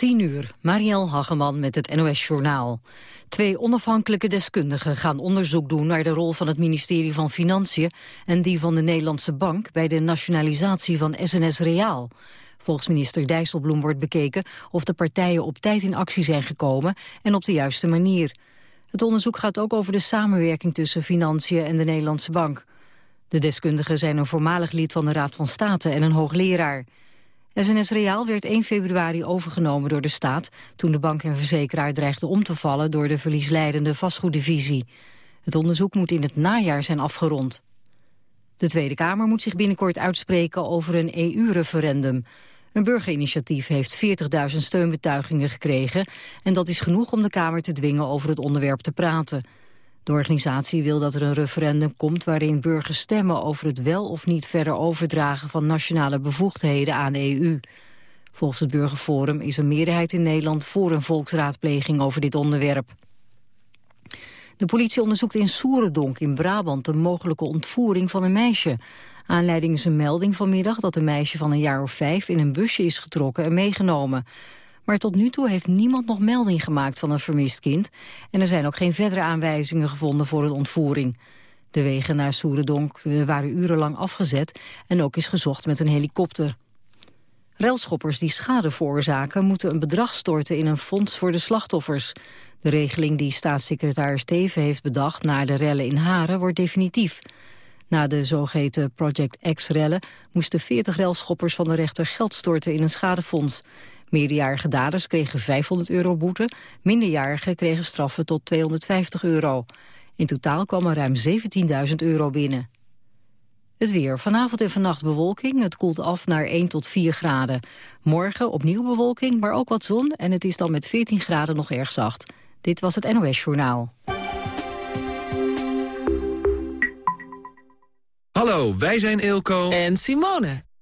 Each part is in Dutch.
10 uur, Marielle Hageman met het NOS Journaal. Twee onafhankelijke deskundigen gaan onderzoek doen naar de rol van het ministerie van Financiën en die van de Nederlandse Bank bij de nationalisatie van SNS Reaal. Volgens minister Dijsselbloem wordt bekeken of de partijen op tijd in actie zijn gekomen en op de juiste manier. Het onderzoek gaat ook over de samenwerking tussen Financiën en de Nederlandse Bank. De deskundigen zijn een voormalig lid van de Raad van State en een hoogleraar. SNS Reaal werd 1 februari overgenomen door de staat... toen de bank en verzekeraar dreigde om te vallen... door de verliesleidende vastgoeddivisie. Het onderzoek moet in het najaar zijn afgerond. De Tweede Kamer moet zich binnenkort uitspreken over een EU-referendum. Een burgerinitiatief heeft 40.000 steunbetuigingen gekregen... en dat is genoeg om de Kamer te dwingen over het onderwerp te praten... De organisatie wil dat er een referendum komt waarin burgers stemmen over het wel of niet verder overdragen van nationale bevoegdheden aan de EU. Volgens het Burgerforum is een meerderheid in Nederland voor een volksraadpleging over dit onderwerp. De politie onderzoekt in Soerendonk in Brabant een mogelijke ontvoering van een meisje. Aanleiding is een melding vanmiddag dat een meisje van een jaar of vijf in een busje is getrokken en meegenomen. Maar tot nu toe heeft niemand nog melding gemaakt van een vermist kind. En er zijn ook geen verdere aanwijzingen gevonden voor een ontvoering. De wegen naar Soerendonk eh, waren urenlang afgezet en ook is gezocht met een helikopter. Relschoppers die schade veroorzaken moeten een bedrag storten in een fonds voor de slachtoffers. De regeling die staatssecretaris Teven heeft bedacht na de rellen in Haren wordt definitief. Na de zogeheten Project X-rellen moesten 40 relschoppers van de rechter geld storten in een schadefonds. Meerderjarige daders kregen 500 euro boete, minderjarigen kregen straffen tot 250 euro. In totaal kwam er ruim 17.000 euro binnen. Het weer. Vanavond en vannacht bewolking. Het koelt af naar 1 tot 4 graden. Morgen opnieuw bewolking, maar ook wat zon. En het is dan met 14 graden nog erg zacht. Dit was het NOS Journaal. Hallo, wij zijn Eelco en Simone.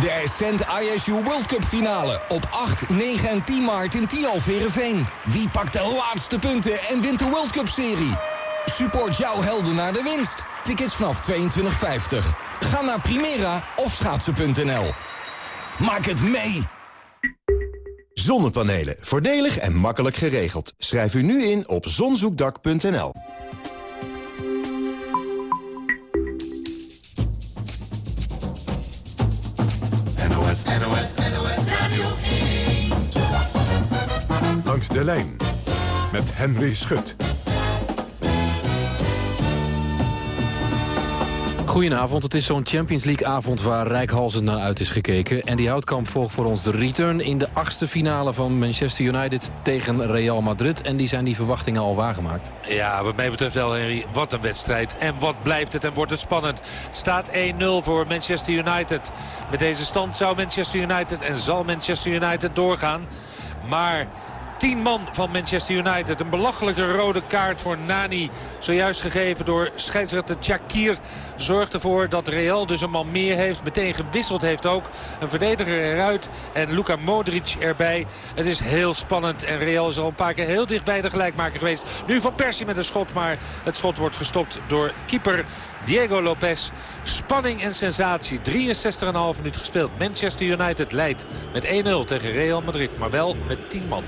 De Ascent ISU World Cup finale op 8, 9 en 10 maart in Tialf Verenveen. Wie pakt de laatste punten en wint de World Cup serie? Support jouw helden naar de winst. Tickets vanaf 22,50. Ga naar Primera of schaatsen.nl. Maak het mee! Zonnepanelen. Voordelig en makkelijk geregeld. Schrijf u nu in op zonzoekdak.nl. NOS, NOS, NOS Radio 1. Langs de lijn met Henry Schut. Goedenavond, het is zo'n Champions League avond waar rijkhalsend naar uit is gekeken. En die Houtkamp volgt voor ons de return in de achtste finale van Manchester United tegen Real Madrid. En die zijn die verwachtingen al waargemaakt. Ja, wat mij betreft wel Henry, wat een wedstrijd. En wat blijft het en wordt het spannend. Staat 1-0 voor Manchester United. Met deze stand zou Manchester United en zal Manchester United doorgaan. Maar Tien man van Manchester United. Een belachelijke rode kaart voor Nani. Zojuist gegeven door scheidsrechter Chakir. Zorgt ervoor dat Real dus een man meer heeft. Meteen gewisseld heeft ook. Een verdediger eruit. En Luka Modric erbij. Het is heel spannend. En Real is al een paar keer heel dicht bij de gelijkmaker geweest. Nu van Persie met een schot. Maar het schot wordt gestopt door keeper Diego Lopez. Spanning en sensatie. 63,5 minuut gespeeld. Manchester United leidt met 1-0 tegen Real Madrid. Maar wel met 10 man.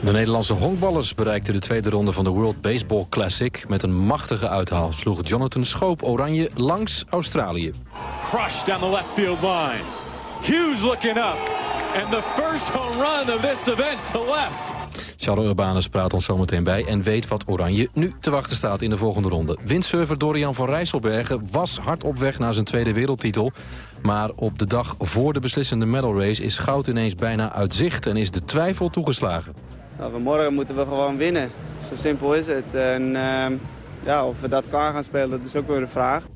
De Nederlandse honkballers bereikten de tweede ronde van de World Baseball Classic. Met een machtige uithaal sloeg Jonathan Schoop oranje langs Australië. Crush down the left field line. Hughes looking up. And the first home run of this event to left. Charles Urbanus praat ons zometeen bij en weet wat Oranje nu te wachten staat in de volgende ronde. Windsurfer Dorian van Rijsselbergen was hard op weg naar zijn tweede wereldtitel. Maar op de dag voor de beslissende medal race is goud ineens bijna uit zicht en is de twijfel toegeslagen. Nou, vanmorgen moeten we gewoon winnen. Zo simpel is het. En uh, ja, of we dat kan gaan spelen, dat is ook weer de vraag.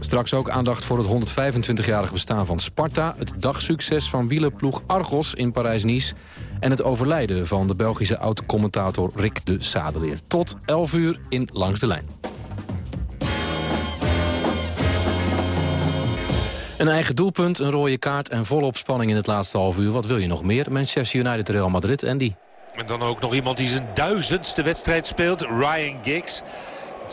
Straks ook aandacht voor het 125-jarig bestaan van Sparta... het dagsucces van wielerploeg Argos in Parijs-Nice... en het overlijden van de Belgische oud-commentator Rick de Sadeleer. Tot 11 uur in Langs de Lijn. Een eigen doelpunt, een rode kaart en volop spanning in het laatste half uur. Wat wil je nog meer? Manchester United, Real Madrid en die. En dan ook nog iemand die zijn duizendste wedstrijd speelt. Ryan Giggs.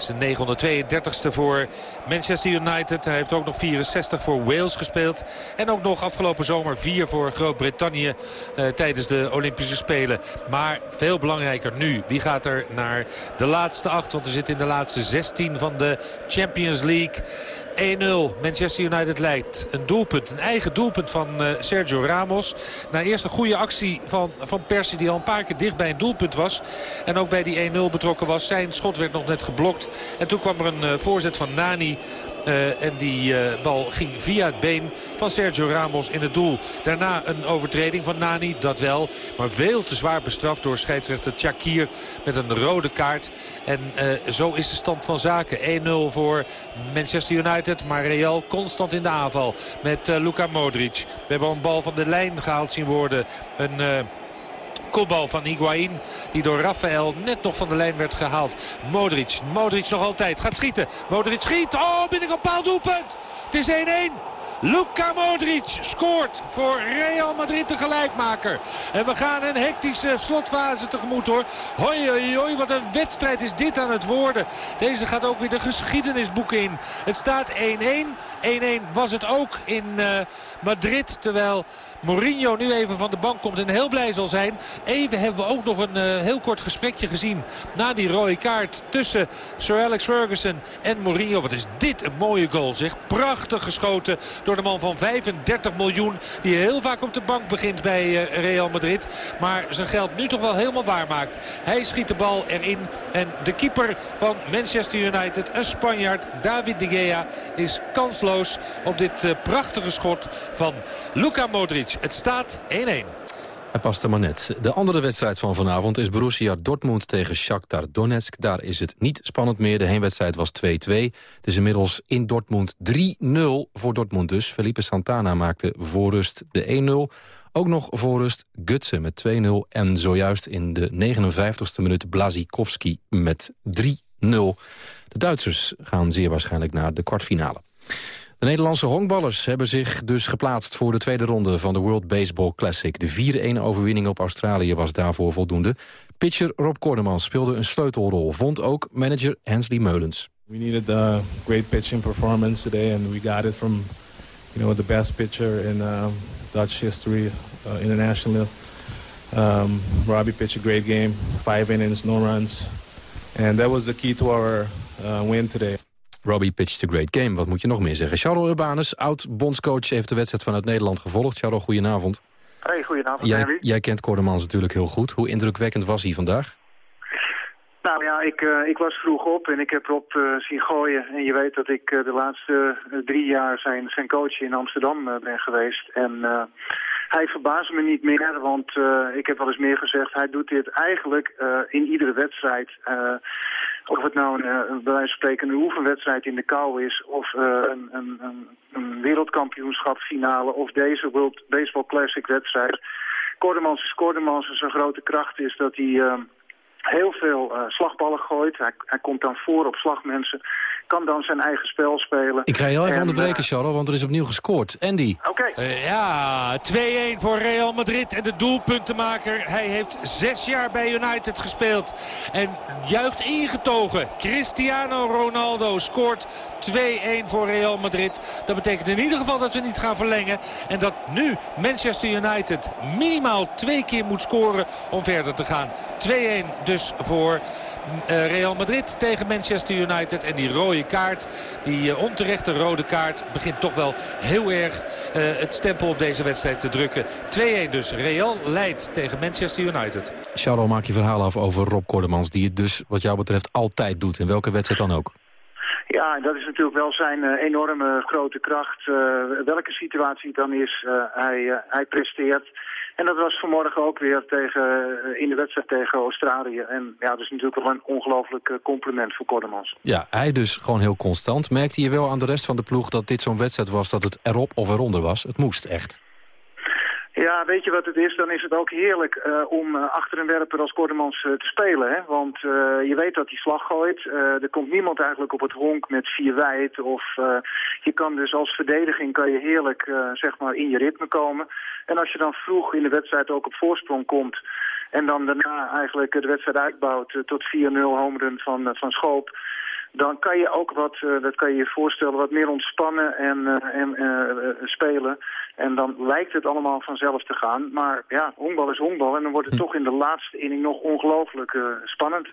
Zijn 932ste voor Manchester United. Hij heeft ook nog 64 voor Wales gespeeld. En ook nog afgelopen zomer 4 voor Groot-Brittannië eh, tijdens de Olympische Spelen. Maar veel belangrijker nu. Wie gaat er naar de laatste acht? Want er zit in de laatste 16 van de Champions League. 1-0. Manchester United leidt. Een doelpunt, een eigen doelpunt van uh, Sergio Ramos. Na eerst een goede actie van, van Persie die al een paar keer dicht bij een doelpunt was. En ook bij die 1-0 betrokken was. Zijn schot werd nog net geblokt. En toen kwam er een uh, voorzet van Nani. Uh, en die uh, bal ging via het been van Sergio Ramos in het doel. Daarna een overtreding van Nani, dat wel. Maar veel te zwaar bestraft door scheidsrechter Chakir met een rode kaart. En uh, zo is de stand van zaken. 1-0 voor Manchester United. Maar Real constant in de aanval met Luka Modric. We hebben een bal van de lijn gehaald zien worden. Een kopbal van Higuain. Die door Rafael net nog van de lijn werd gehaald. Modric. Modric nog altijd. Gaat schieten. Modric schiet. Oh, binnenkant paal doelpunt. Het is 1-1. Luka Modric scoort voor Real Madrid de gelijkmaker. En we gaan een hectische slotfase tegemoet hoor. Hoi hoi hoi, wat een wedstrijd is dit aan het worden. Deze gaat ook weer de geschiedenisboek in. Het staat 1-1. 1-1 was het ook in uh, Madrid. Terwijl Mourinho nu even van de bank komt en heel blij zal zijn. Even hebben we ook nog een uh, heel kort gesprekje gezien na die rode kaart tussen Sir Alex Ferguson en Mourinho. Wat is dit een mooie goal zeg. Prachtig geschoten door de man van 35 miljoen. Die heel vaak op de bank begint bij uh, Real Madrid. Maar zijn geld nu toch wel helemaal waar maakt. Hij schiet de bal erin. En de keeper van Manchester United, een Spanjaard, David de Gea, is kansloos op dit uh, prachtige schot van Luka Modric. Het staat 1-1. Hij past er maar net. De andere wedstrijd van vanavond is Borussia Dortmund tegen Shakhtar Donetsk. Daar is het niet spannend meer. De heenwedstrijd was 2-2. Het is inmiddels in Dortmund 3-0 voor Dortmund dus. Felipe Santana maakte voorrust de 1-0. Ook nog voorrust Gutsen met 2-0. En zojuist in de 59ste minuut Blazikowski met 3-0. De Duitsers gaan zeer waarschijnlijk naar de kwartfinale. De Nederlandse honkballers hebben zich dus geplaatst voor de tweede ronde van de World Baseball Classic. De 4-1 overwinning op Australië was daarvoor voldoende. Pitcher Rob Kordemans speelde een sleutelrol, vond ook manager Hensley Meulens. We needed a great pitching performance today and we got it from you know the best pitcher in uh, Dutch history uh, internationally. Um, Robbie pitched a great game, five innings, no runs. And that was the key to our uh, win today. Robbie pitched a great game. Wat moet je nog meer zeggen? Charles Urbanus, oud-bondscoach, heeft de wedstrijd vanuit Nederland gevolgd. Charles, goedenavond. Hey, goedenavond, jij, jij kent Kordemans natuurlijk heel goed. Hoe indrukwekkend was hij vandaag? Nou ja, ik, uh, ik was vroeg op en ik heb Rob uh, zien gooien. En je weet dat ik uh, de laatste drie jaar zijn, zijn coach in Amsterdam ben geweest. En hij verbaast me niet meer, want ik heb wel eens meer gezegd... hij doet dit eigenlijk in iedere wedstrijd... Of het nou een, een, bij wijze van spreken een oefenwedstrijd in de kou is... of uh, een, een, een, wereldkampioenschapsfinale of deze World Baseball Classic wedstrijd... Kordemans is Kordemans en zijn grote kracht is dat hij ehm, heel veel eh, slagballen gooit. Hij, hij komt dan voor op slagmensen, kan dan zijn eigen spel spelen. Ik ga je heel even En, onderbreken, Charles, want er is opnieuw gescoord. Andy. Oké. Eh, ja, 2-1 voor Real Madrid. En de doelpuntenmaker, hij heeft zes jaar bij United gespeeld. En juicht ingetogen. Cristiano Ronaldo scoort 2-1 voor Real Madrid. Dat betekent in ieder geval dat we niet gaan verlengen. En dat nu Manchester United minimaal twee keer moet scoren om verder te gaan. 2-1 dus voor eh, Real Madrid tegen Manchester United. En die rode kaart, die eh, onterechte rode kaart... begint toch wel heel erg eh, het stempel op deze wedstrijd te drukken. 2-1 dus. Real leidt tegen Manchester United. Charles, maak je verhaal af over Rob Kordemans... die het dus wat jou betreft altijd doet, in welke wedstrijd dan ook. Ja, en dat is natuurlijk wel zijn enorme grote kracht. Eh, welke situatie het dan is, eh, hij, hij presteert. En dat was vanmorgen ook weer tegen, eh, in de wedstrijd tegen Australië. En ja, dat is natuurlijk wel een ongelooflijk eh, compliment voor Kordemans. Ja, hij dus gewoon heel constant. Merkte je wel aan de rest van de ploeg dat dit zo'n wedstrijd was... dat het erop of eronder was? Het moest echt. Ja, weet je wat het is? Dan is het ook heerlijk eh, om eh, achter een werper als Kordemans eh, te spelen. Hè? Want je weet dat hij slag gooit. Er komt niemand eigenlijk op het honk met vier wijd. Of je kan dus als verdediging kan je heerlijk zeg maar in je ritme komen. En als je dan vroeg in de wedstrijd ook op voorsprong komt... en dan daarna eigenlijk de wedstrijd uitbouwt tot 4-0 homerun van, van Schoop dan kan je ook wat, eh, dat kan je je voorstellen, wat meer ontspannen en, eh, en eh, spelen. En dan lijkt het allemaal vanzelf te gaan. Maar ja, honkbal is honkbal en dan wordt het toch in de laatste inning nog ongelooflijk spannend.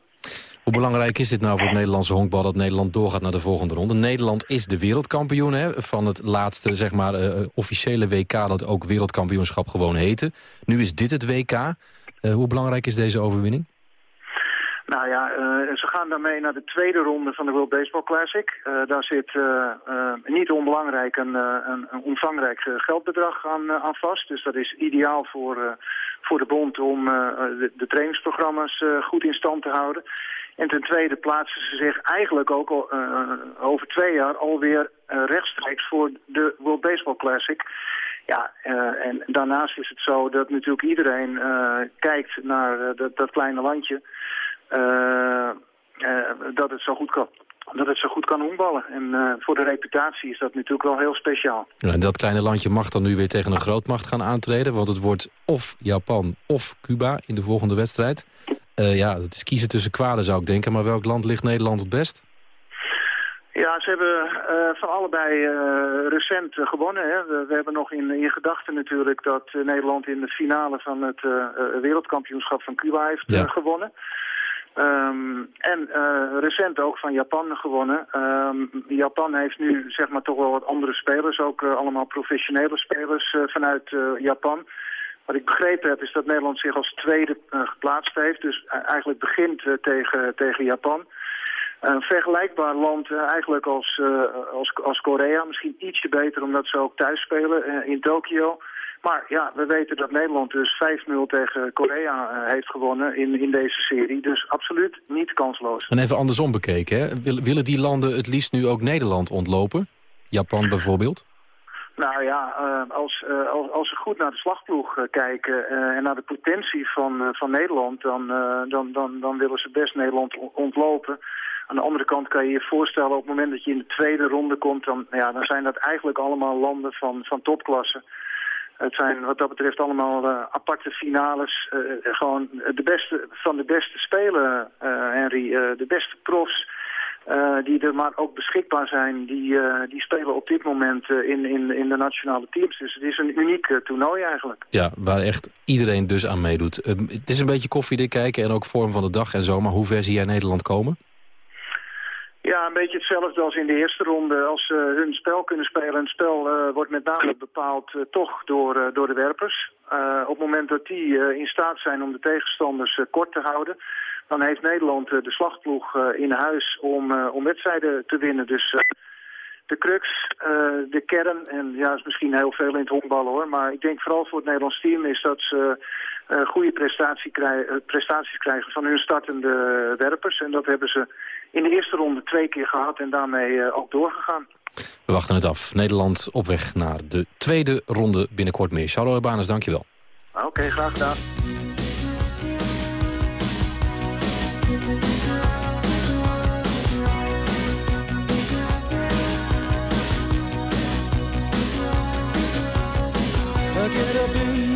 Hoe belangrijk is dit nou voor het Nederlandse honkbal... dat Nederland doorgaat naar de volgende ronde? Nederland is de wereldkampioen hè, van het laatste zeg maar, officiële WK... dat ook wereldkampioenschap gewoon heette. Nu is dit het WK. Hoe belangrijk is deze overwinning? Nou ja, eh, ze gaan daarmee naar de tweede ronde van de World Baseball Classic. Eh, daar zit eh, niet onbelangrijk een, een, een omvangrijk geldbedrag aan, aan vast. Dus dat is ideaal voor, voor de bond om de, de trainingsprogramma's goed in stand te houden. En ten tweede plaatsen ze zich eigenlijk ook al, over twee jaar alweer rechtstreeks voor de World Baseball Classic. Ja, en daarnaast is het zo dat natuurlijk iedereen kijkt naar dat, dat kleine landje. Eh, eh, dat het zo goed kan. Dat het zo goed kan honkballen. En eh, voor de reputatie is dat natuurlijk wel heel speciaal. Ja, en dat kleine landje mag dan nu weer tegen een grootmacht gaan aantreden. Want het wordt of Japan of Cuba in de volgende wedstrijd. Ja, het is kiezen tussen kwaden zou ik denken. Maar welk land ligt Nederland het best? Ja, ze hebben van allebei recent gewonnen. Hè. We, we hebben nog in, in gedachten natuurlijk dat Nederland in de finale van het wereldkampioenschap van Cuba heeft Ja. gewonnen. Ehm, en eh, recent ook van Japan gewonnen. Ehm, Japan heeft nu zeg maar toch wel wat andere spelers, ook eh, allemaal professionele spelers eh, vanuit Japan. Wat ik begrepen heb is dat Nederland zich als tweede geplaatst heeft. Dus eh, eigenlijk begint tegen, tegen Japan. Een vergelijkbaar land eigenlijk als, als, als Korea. Misschien ietsje beter omdat ze ook thuis spelen in Tokio. Maar ja, we weten dat Nederland dus 5-0 tegen Korea eh, heeft gewonnen in, in deze serie. Dus absoluut niet kansloos. En even andersom bekeken. Hè? Wil- Willen die landen het liefst nu ook Nederland ontlopen? Japan bijvoorbeeld? Nou ja, eh, als, eh, als, als we goed naar de slagploeg kijken en naar de potentie van, van Nederland, dan, dan, dan, dan willen ze best Nederland on- ontlopen. Aan de andere kant kan je je voorstellen, op het moment dat je in de tweede ronde komt, dan, ja, dan zijn dat eigenlijk allemaal landen van, van topklasse. Het zijn wat dat betreft allemaal eh, aparte finales. eh, gewoon de beste van de beste spelen, eh, Henry. de beste profs die er maar ook beschikbaar zijn. Die, die spelen op dit moment in, in, in de nationale teams. Dus het is een uniek toernooi eigenlijk. Ja, waar echt iedereen dus aan meedoet. Ehm, het is een beetje koffiedik kijken en ook vorm van de dag en zo. Maar hoe ver zie jij Nederland komen? Ja, een beetje hetzelfde als in de eerste ronde. Als ze hun spel kunnen spelen. En het spel eh, wordt met name bepaald eh, toch door, eh, door de werpers. Eh, op het moment dat die eh, in staat zijn om de tegenstanders eh, kort te houden... dan heeft Nederland eh, de slagploeg eh, in huis om, eh, om wedstrijden te winnen. Dus eh, de crux, eh, de kern, en ja, is misschien heel veel in het honkballen hoor... maar ik denk vooral voor het Nederlands team is dat ze eh, goede prestatie krij- eh, prestaties krijgen van hun startende werpers. En dat hebben ze in de eerste ronde twee keer gehad en daarmee eh, ook doorgegaan. We wachten het af. Nederland op weg naar de tweede ronde binnenkort meer. Charles Urbanus, dankjewel. Oké, graag gedaan. I get up in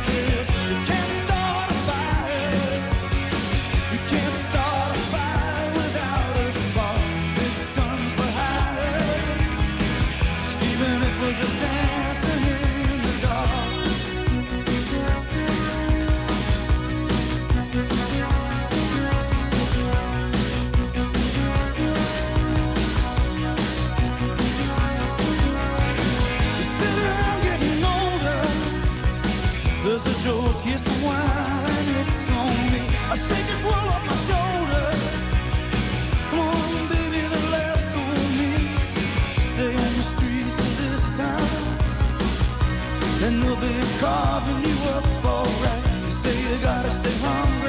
and they'll be carving you up alright. You say you gotta stay hungry.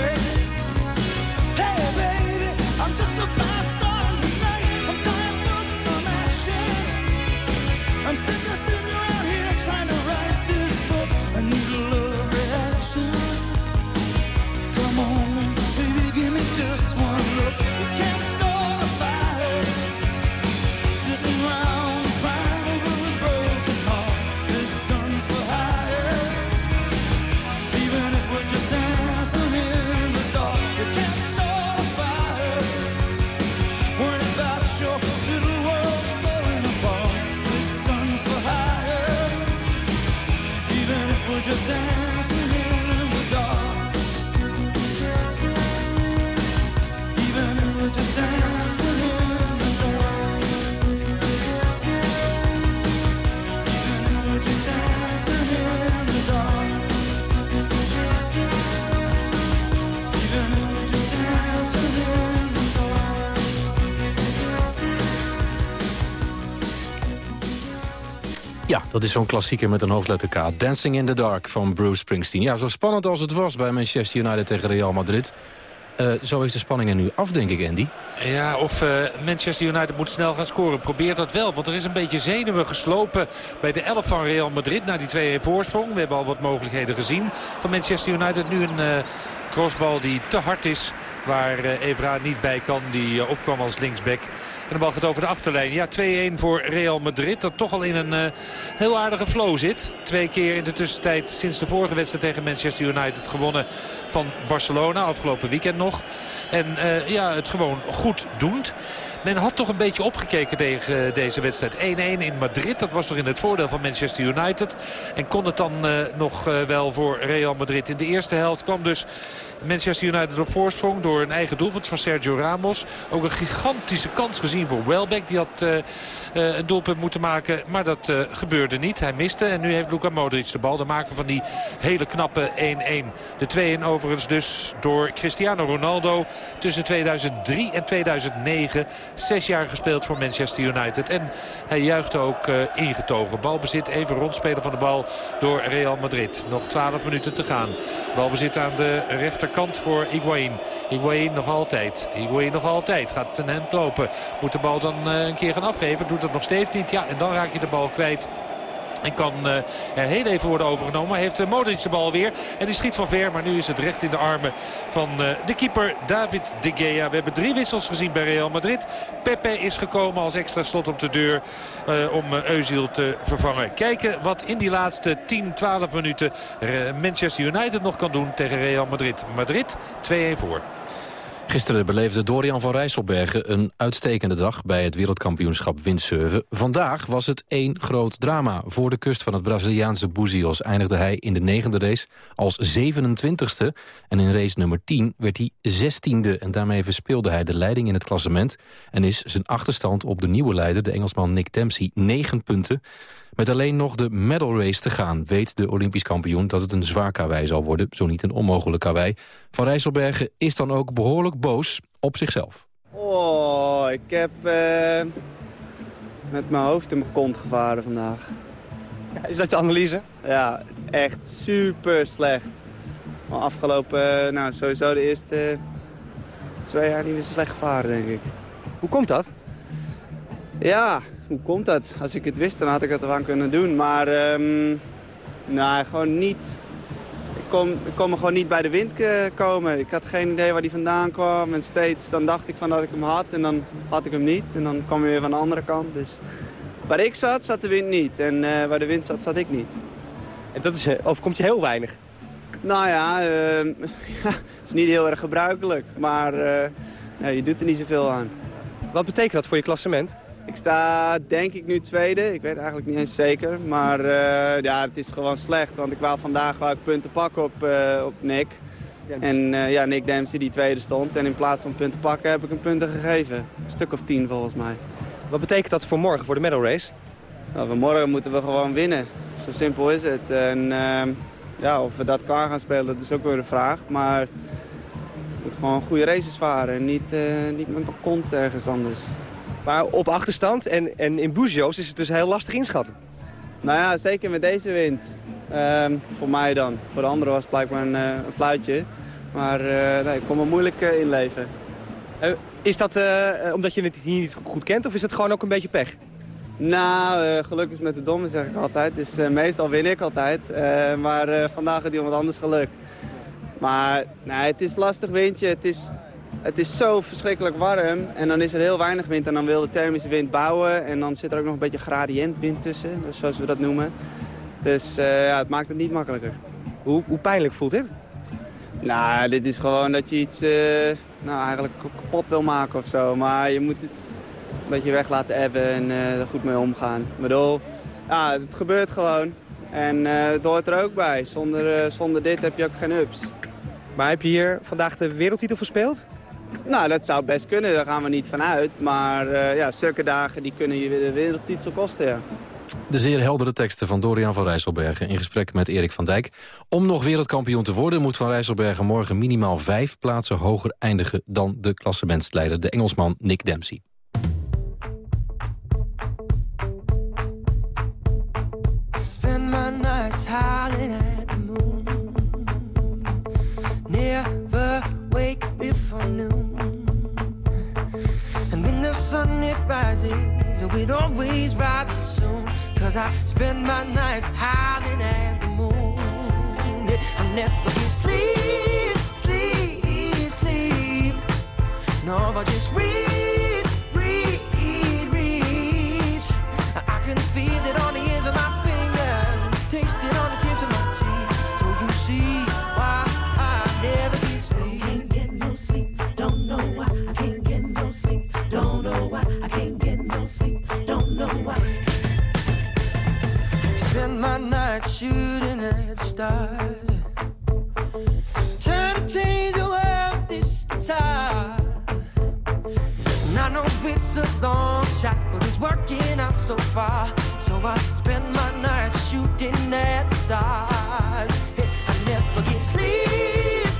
Dat is zo'n klassieker met een hoofdletter K. Dancing in the Dark van Bruce Springsteen. Ja, zo spannend als het was bij Manchester United tegen Real Madrid. Eh, zo is de spanning er nu af, denk ik, Andy. Ja, of eh, Manchester United moet snel gaan scoren. Probeert dat wel, want er is een beetje zenuwen geslopen bij de 11 van Real Madrid na die 2-1 voorsprong. We hebben al wat mogelijkheden gezien van Manchester United. Nu een eh, crossbal die te hard is, waar eh, Evra niet bij kan. Die eh, opkwam als linksback. En de bal gaat over de achterlijn. Ja, 2-1 voor Real Madrid. Dat toch al in een eh, heel aardige flow zit. Twee keer in de tussentijd sinds de vorige wedstrijd tegen Manchester United gewonnen van Barcelona. Afgelopen weekend nog. En ja, het gewoon goed doend. Men had toch een beetje opgekeken tegen deze wedstrijd. 1-1 in Madrid, dat was toch in het voordeel van Manchester United. En kon het dan eh, nog eh, wel voor Real Madrid. In de eerste helft kwam dus Manchester United op voorsprong door een eigen doelpunt van Sergio Ramos. Ook een gigantische kans gezien voor Welbeck. Die had eh, eh, een doelpunt moeten maken, maar dat eh, gebeurde niet. Hij miste en nu heeft Luka Modric de bal. De maker van die hele knappe 1-1. De 2-1 overigens dus door Cristiano Ronaldo tussen 2003 en 2009. Zes jaar gespeeld voor Manchester United. En hij juichte ook eh, ingetogen. Balbezit even rondspelen van de bal door Real Madrid. Nog 12 minuten te gaan. Balbezit aan de rechterkant voor Higuain. Higuain nog altijd. Higuain nog altijd. Gaat ten end lopen. Moet de bal dan eh, een keer gaan afgeven. Doet dat nog steeds niet. Ja, en dan raak je de bal kwijt En kan uh, heel even worden overgenomen. Heeft uh, Modric de bal weer. En die schiet van ver. Maar nu is het recht in de armen van uh, de keeper David de Gea. We hebben drie wissels gezien bij Real Madrid. Pepe is gekomen als extra slot op de deur. om Eusiel te vervangen. Kijken wat in die laatste 10, 12 minuten Manchester United nog kan doen tegen Real Madrid. Madrid 2-1 voor. Gisteren beleefde Dorian van Rijsselbergen een uitstekende dag bij het wereldkampioenschap windsurfen. Vandaag was het één groot drama. Voor de kust van het Braziliaanse Buzios eindigde hij in de negende race als 27ste. En in race nummer 10 werd hij 16e en daarmee verspeelde hij de leiding in het klassement. En is zijn achterstand op de nieuwe leider, de Engelsman Nick Dempsey, 9 punten. Met alleen nog de medal race te gaan weet de Olympisch kampioen dat het een zwaar karwei zal worden, zo niet een onmogelijk karwei. Van Rijsselbergen is dan ook behoorlijk boos op zichzelf. Oh, ik heb uh, met mijn hoofd in mijn kont gevaren vandaag. Ja, is dat je analyse? Ja, echt super slecht. Maar afgelopen, uh, nou sowieso de eerste twee jaar niet meer zo slecht gevaren, denk ik. Hoe komt dat? Ja, hoe komt dat? Als ik het wist, dan had ik het ervan kunnen doen. Maar, um, nou, gewoon niet. Ik kon, ik kon me gewoon niet bij de wind komen. Ik had geen idee waar die vandaan kwam. En steeds, dan dacht ik van dat ik hem had en dan had ik hem niet. En dan kwam hij weer van de andere kant. Dus waar ik zat, zat de wind niet. En uh, waar de wind zat, zat ik niet. En dat is, eh, overkomt je heel weinig? Nou ja, uh, is niet heel erg gebruikelijk. Maar uh, je doet er niet zoveel aan. Wat betekent dat voor je klassement? Ik sta denk ik nu tweede. Ik weet eigenlijk niet eens zeker. Maar uh, ja, het is gewoon slecht. Want ik wou vandaag wou ik punten pakken op, uh, op Nick. En uh, ja, Nick Dempsey die tweede stond. En in plaats van punten pakken heb ik hem punten gegeven. Een stuk of tien volgens mij. Wat betekent dat voor morgen, voor de medal race? Nou, voor morgen moeten we gewoon winnen. Zo simpel is het. En ja, of we dat kan gaan spelen, dat is ook weer een vraag. Maar we moeten gewoon goede races varen. En niet, niet met mijn kont ergens anders. Maar op achterstand en, en in Buzios is het dus heel lastig inschatten. Nou ja, zeker met deze wind. Um, voor mij dan. Voor de anderen was het blijkbaar een, uh, een fluitje. Maar uh, nee, ik kon me moeilijk uh, inleven. is dat omdat je het hier niet goed kent of is het gewoon ook een beetje pech? Nou, gelukkig met de domme zeg ik altijd. Dus meestal win ik altijd. maar vandaag had iemand anders geluk. Maar nee, het is lastig windje. Het is, het is zo verschrikkelijk warm en dan is er heel weinig wind en dan wil de thermische wind bouwen. En dan zit er ook nog een beetje gradiëntwind tussen, dus zoals we dat noemen. Dus uh, ja, het maakt het niet makkelijker. Hoe, hoe pijnlijk voelt dit? Nou, dit is gewoon dat je iets uh, nou, eigenlijk kapot wil maken of zo. Maar je moet het een beetje weg laten ebben en uh, er goed mee omgaan. Ik bedoel, ja, het gebeurt gewoon. En het hoort er ook bij. Zonder, zonder dit heb je ook geen ups. Maar heb je hier vandaag de wereldtitel verspeeld? Nou, dat zou best kunnen. Daar gaan we niet vanuit. Maar uh, ja, zulke dagen die kunnen je de wereldtitel kosten, ja. De zeer heldere teksten van Dorian van Rijsselbergen in gesprek met Erik van Dijk. Om nog wereldkampioen te worden moet Van Rijsselbergen morgen minimaal vijf plaatsen hoger eindigen dan de klassementsleider, de Engelsman Nick Dempsey. Spend my nights howling at the moon. Never wake before noon. It rises, it always rises soon. Cause I spend my nights howling at the moon. I never can sleep, sleep, sleep. No, I just reach, Spend my night shooting at the stars. Trying to change the world this time. And I know it's a long shot, but it's working out so far. So I spend my nights shooting at the stars. Hey, I never get sleep,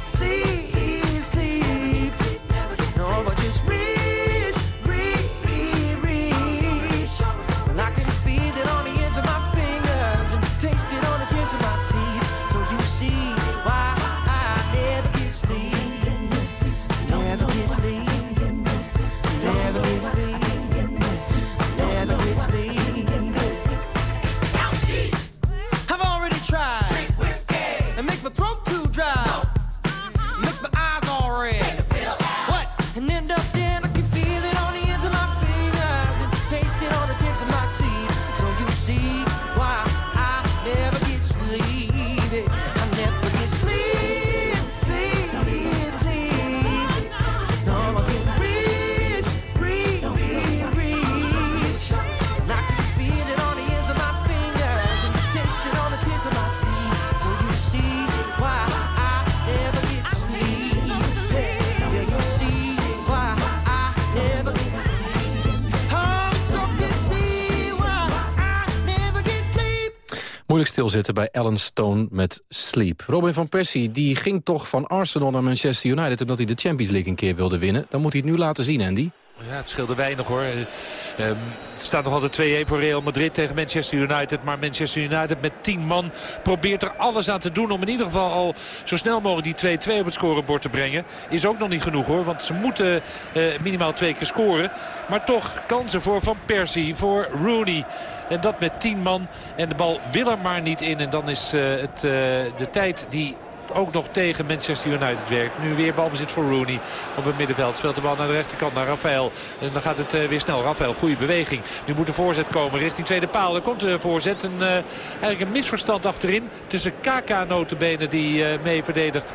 Stilzitten bij Alan Stone met Sleep. Robin van Persie die ging toch van Arsenal naar Manchester United... omdat hij de Champions League een keer wilde winnen. Dan moet hij het nu laten zien, Andy. Ja, het scheelde weinig hoor. Eh, ehm, het staat nog altijd 2-1 voor Real Madrid tegen Manchester United. Maar Manchester United met 10 man probeert er alles aan te doen... om in ieder geval al zo snel mogelijk die 2-2 op het scorebord te brengen. Is ook nog niet genoeg hoor, want ze moeten eh, minimaal twee keer scoren. Maar toch kansen voor Van Persie, voor Rooney. En dat met 10 man. En de bal wil er maar niet in. En dan is eh, het, de tijd die ook nog tegen Manchester United werkt. Nu weer balbezit voor Rooney op het middenveld. Speelt de bal naar de rechterkant, naar Rafael. En dan gaat het eh, weer snel. Rafael, goede beweging. Nu moet de voorzet komen richting tweede paal. Er komt de voorzet. Een, uh, eigenlijk een misverstand achterin. Tussen KK notenbenen die mee verdedigt.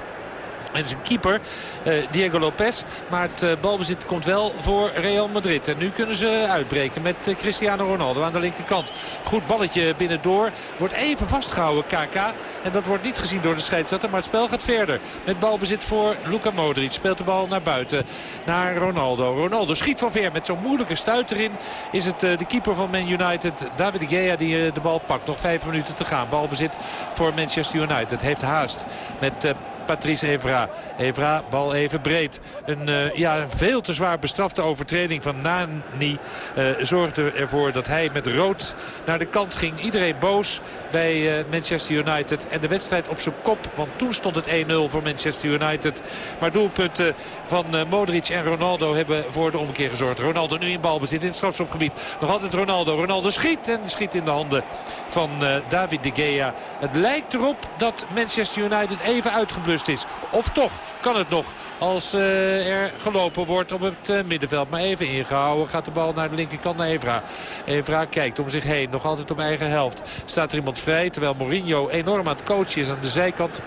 En zijn keeper, uh, Diego Lopez. Maar het uh, balbezit komt wel voor Real Madrid. En nu kunnen ze uitbreken met uh, Cristiano Ronaldo aan de linkerkant. Goed balletje binnendoor. Wordt even vastgehouden KK. En dat wordt niet gezien door de scheidsrechter. Maar het spel gaat verder. Met balbezit voor Luka Modric. Speelt de bal naar buiten. Naar Ronaldo. Ronaldo schiet van ver met zo'n moeilijke stuit erin. Is het de keeper van Man United, David Gea, die de bal pakt. Nog vijf minuten te gaan. Balbezit voor Manchester United. Heeft haast met... Patrice Evra. Evra, bal even breed. Een uh, ja, veel te zwaar bestrafte overtreding van Nani uh, zorgde ervoor dat hij met rood naar de kant ging. Iedereen boos bij uh, Manchester United. En de wedstrijd op zijn kop, want toen stond het 1-0 voor Manchester United. Maar doelpunten van Modric en Ronaldo hebben voor de omkeer gezorgd. Ronaldo nu in balbezit in het strafschopgebied. Nog altijd Ronaldo. Ronaldo schiet en schiet in de handen van David de Gea. Het lijkt erop dat Manchester United even uitgeblust is. Of toch kan het nog als uh, er gelopen wordt op het uh, middenveld. Maar even ingehouden gaat de bal naar de linkerkant naar Evra. Evra kijkt om zich heen. Nog altijd op eigen helft. Staat er iemand vrij terwijl Mourinho enorm aan het coachen is aan de zijkant.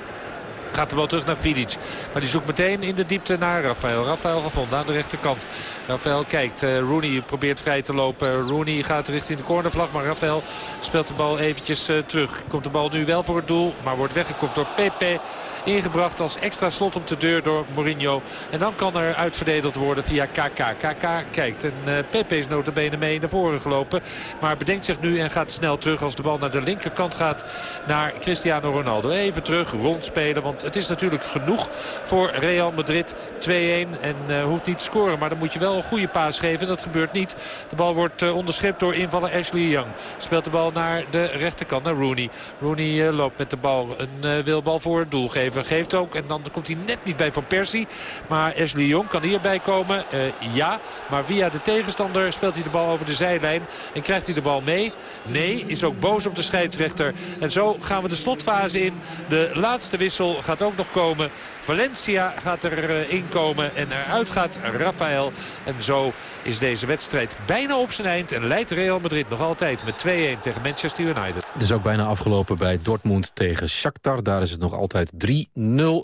Gaat de bal terug naar Vidic. Maar die zoekt meteen in de diepte naar Rafael. Rafael gevonden aan de rechterkant. Rafael kijkt. Uh, Rooney probeert vrij te lopen. Rooney gaat richting de cornervlag. Maar Rafael speelt de bal eventjes terug. Komt de bal nu wel voor het doel. Maar wordt weggekopt door Pepe. Ingebracht als extra slot op de deur door Mourinho. En dan kan er uitverdedigd worden via KK. KK kijkt. En uh, Pepe is notabene mee naar voren gelopen. Maar bedenkt zich nu en gaat snel terug als de bal naar de linkerkant gaat. Naar Cristiano Ronaldo. Even terug rondspelen. Want het is natuurlijk genoeg voor Real Madrid 2-1. En uh, hoeft niet te scoren. Maar dan moet je wel een goede paas geven. Dat gebeurt niet. De bal wordt uh, onderschept door invaller Ashley Young. Speelt de bal naar de rechterkant. Naar Rooney. Rooney loopt met de bal. Een wil bal voor het doel geven. Geeft ook. En dan komt hij net niet bij Van Persie. Maar Ashley Young kan hierbij komen. ja. Maar via de tegenstander speelt hij de bal over de zijlijn. En krijgt hij de bal mee? Nee. Is ook boos op de scheidsrechter. En zo gaan we de slotfase in. De laatste wissel gaat ook nog komen. Valencia gaat erin komen en eruit gaat Rafael. En zo is deze wedstrijd bijna op zijn eind. En leidt Real Madrid nog altijd met 2-1 tegen Manchester United. Het is ook bijna afgelopen bij Dortmund tegen Shakhtar. Daar is het nog altijd 3-0.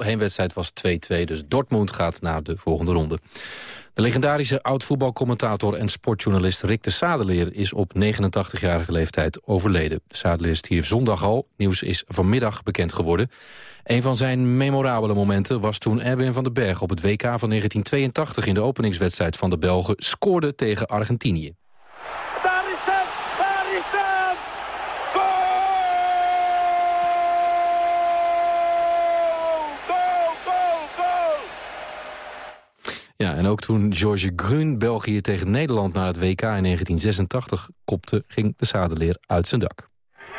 Heenwedstrijd was 2-2, dus Dortmund gaat naar de volgende ronde. De legendarische oud-voetbalcommentator en sportjournalist Rick de Sadeleer is op 89-jarige leeftijd overleden. De Sadeleer stierf zondag al. Nieuws is vanmiddag bekend geworden. Een van zijn memorabele momenten was toen Erwin van den Berg op het WK van 1982 in de openingswedstrijd van de Belgen scoorde tegen Argentinië. Daar is het! Daar is het! Goal! Goal! Goal! Ja, en ook toen George Grun België tegen Nederland naar het WK in 1986 kopte, ging de zadeleer uit zijn dak.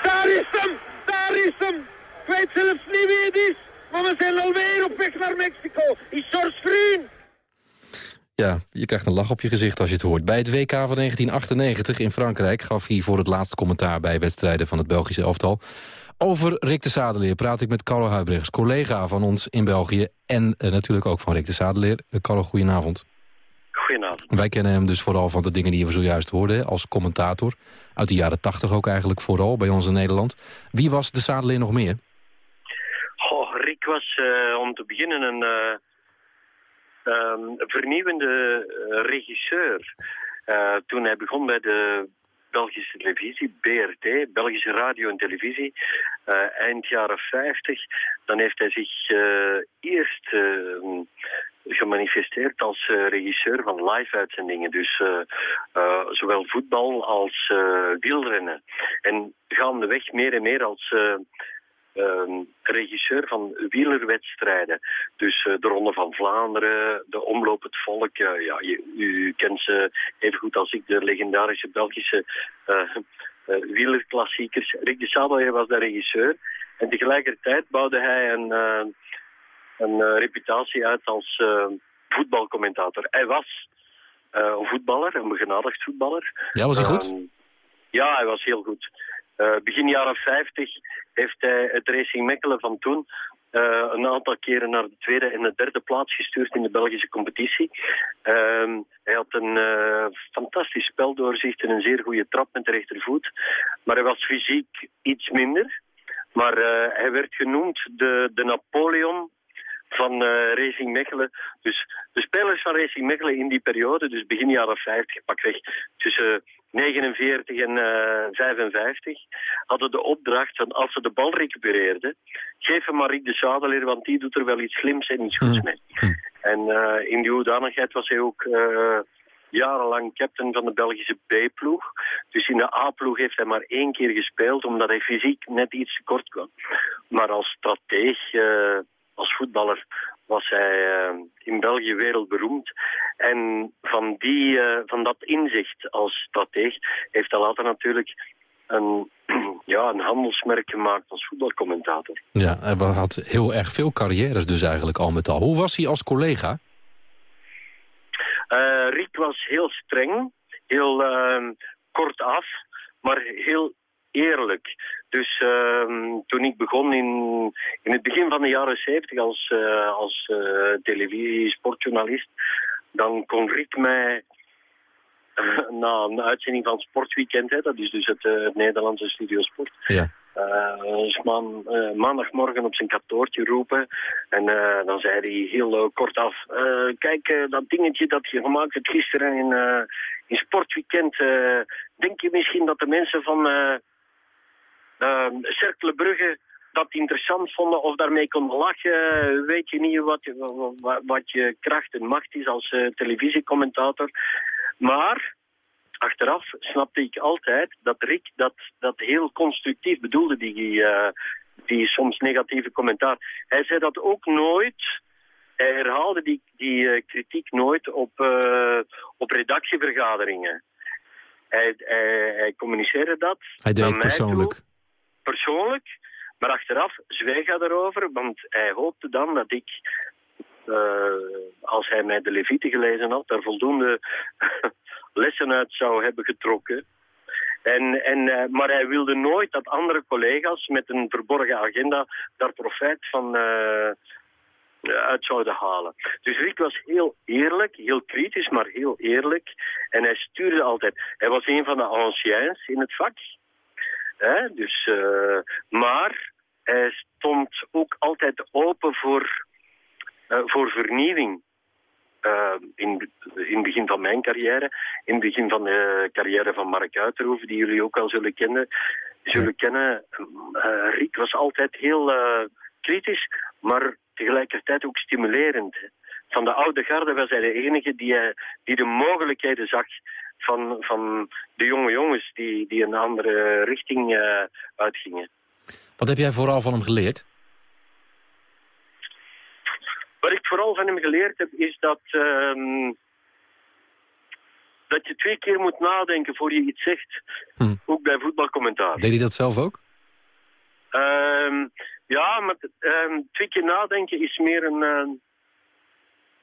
Daar is hem! Daar is hem! Ik weet zelfs niet wie het is, maar we zijn alweer op weg naar Mexico. Is George Grun! Ja, je krijgt een lach op je gezicht als je het hoort. Bij het WK van 1998 in Frankrijk gaf hij voor het laatste commentaar bij wedstrijden van het Belgische elftal. Over Rick de Sadeleer praat ik met Carlo Huibrechts, collega van ons in België en uh, natuurlijk ook van Rick de Sadeleer. Uh, Carlo, goedenavond. Goedenavond. Wij kennen hem dus vooral van de dingen die we zojuist hoorden als commentator. Uit de jaren tachtig ook eigenlijk vooral bij ons in Nederland. Wie was de Sadeleer nog meer? Goh, Rick was uh, om te beginnen een um, vernieuwende regisseur. toen hij begon bij de Belgische televisie, BRT, Belgische radio en televisie, uh, eind jaren 50. Dan heeft hij zich uh, eerst uh, gemanifesteerd als eh, regisseur van live-uitzendingen. Dus eh, eh, zowel voetbal als eh, wielrennen. En gaandeweg meer en meer als eh, ehm, regisseur van wielerwedstrijden. Dus eh, de Ronde van Vlaanderen, de Omloop het Volk. ja, je, u kent ze even goed als ik, de legendarische Belgische eh, eh, wielerklassiekers. Rick de Sabelje was de regisseur. En tegelijkertijd bouwde hij een, een reputatie uit als voetbalcommentator. Hij was een voetballer, een begenadigd voetballer. Ja, was hij goed? Ehm, ja, hij was heel goed. Eh, begin jaren 50 heeft hij het Racing Mechelen van toen eh, een aantal keren naar de tweede en de derde plaats gestuurd in de Belgische competitie. Ehm, hij had een eh, fantastisch speldoorzicht en een zeer goede trap met de rechtervoet. Maar hij was fysiek iets minder. Maar hij werd genoemd de, de Napoleon van eh, Racing Mechelen. Dus de spelers van Racing Mechelen in die periode, dus begin jaren 50, pakweg tussen 49 en eh 55, hadden de opdracht van als ze de bal recupereerden, geef hem maar Rick de Zadeleer, want die doet er wel iets slims en iets goeds mee. En eh, in die hoedanigheid was hij ook jarenlang captain van de Belgische B-ploeg. Dus in de A-ploeg heeft hij maar één keer gespeeld, omdat hij fysiek net iets te kort kwam. Maar als strateeg, als voetballer, was hij eh, in België wereldberoemd. En van, die, eh, van dat inzicht als strateeg heeft hij later natuurlijk een, ja, een handelsmerk gemaakt als voetbalcommentator. Ja, hij had heel erg veel carrières dus eigenlijk al met al. Hoe was hij als collega? Eh, Rick was heel streng, heel ehm, kort af, maar heel eerlijk. Dus ehm, toen ik begon in, in het begin van de jaren zeventig als, eh, als eh, televisie-sportjournalist, dan kon Rick mij na een uitzending van Sportweekend, hè, dat is dus het, eh, het Nederlandse Studio Sport, Ja. eh, maan- eh, maandagmorgen op zijn kantoortje roepen. En eh, dan zei hij heel eh, kort af... eh, kijk, eh, dat dingetje dat je gemaakt hebt gisteren in, eh, in Sportweekend... eh, denk je misschien dat de mensen van eh eh, Cercle Brugge dat interessant vonden of daarmee konden lachen? Weet je niet wat je, wat, wat je kracht en macht is als eh, televisiecommentator? Maar achteraf snapte ik altijd dat Rick dat, dat heel constructief bedoelde, die, eh, die soms negatieve commentaar. Hij zei dat ook nooit. Hij herhaalde die, die eh, kritiek nooit op, op redactievergaderingen. Hij, hij, hij communiceerde dat Hij deed het toe, persoonlijk. maar achteraf zweeg hij erover, want hij hoopte dan dat ik, eh, als hij mij de Levieten gelezen had, daar voldoende lessen uit zou hebben getrokken. En, en, eh, maar hij wilde nooit dat andere collega's met een verborgen agenda daar profijt van eh, uit zouden halen. Dus Rick was heel eerlijk, heel kritisch, maar heel eerlijk. En hij stuurde altijd. Hij was een van de anciens in het vak. Hè? Dus, eh, maar hij stond ook altijd open voor, eh, voor vernieuwing. Eh, in, in het begin van mijn carrière, in het begin van de carrière van Mark Uiterhoeven, die jullie ook al zullen kennen. Zullen kennen. Eh, Rick was altijd heel kritisch, maar tegelijkertijd ook stimulerend. Van de oude garde was hij de enige die, die de mogelijkheden zag van, van de jonge jongens die, die een andere richting eh, uitgingen. Wat heb jij vooral van hem geleerd? Wat ik vooral van hem geleerd heb, is dat, ehm, dat je twee keer moet nadenken voor je iets zegt. Hm. Ook bij voetbalcommentaar. Deed hij dat zelf ook? Ehm, ja, maar ehm, twee keer nadenken is meer een, ehm,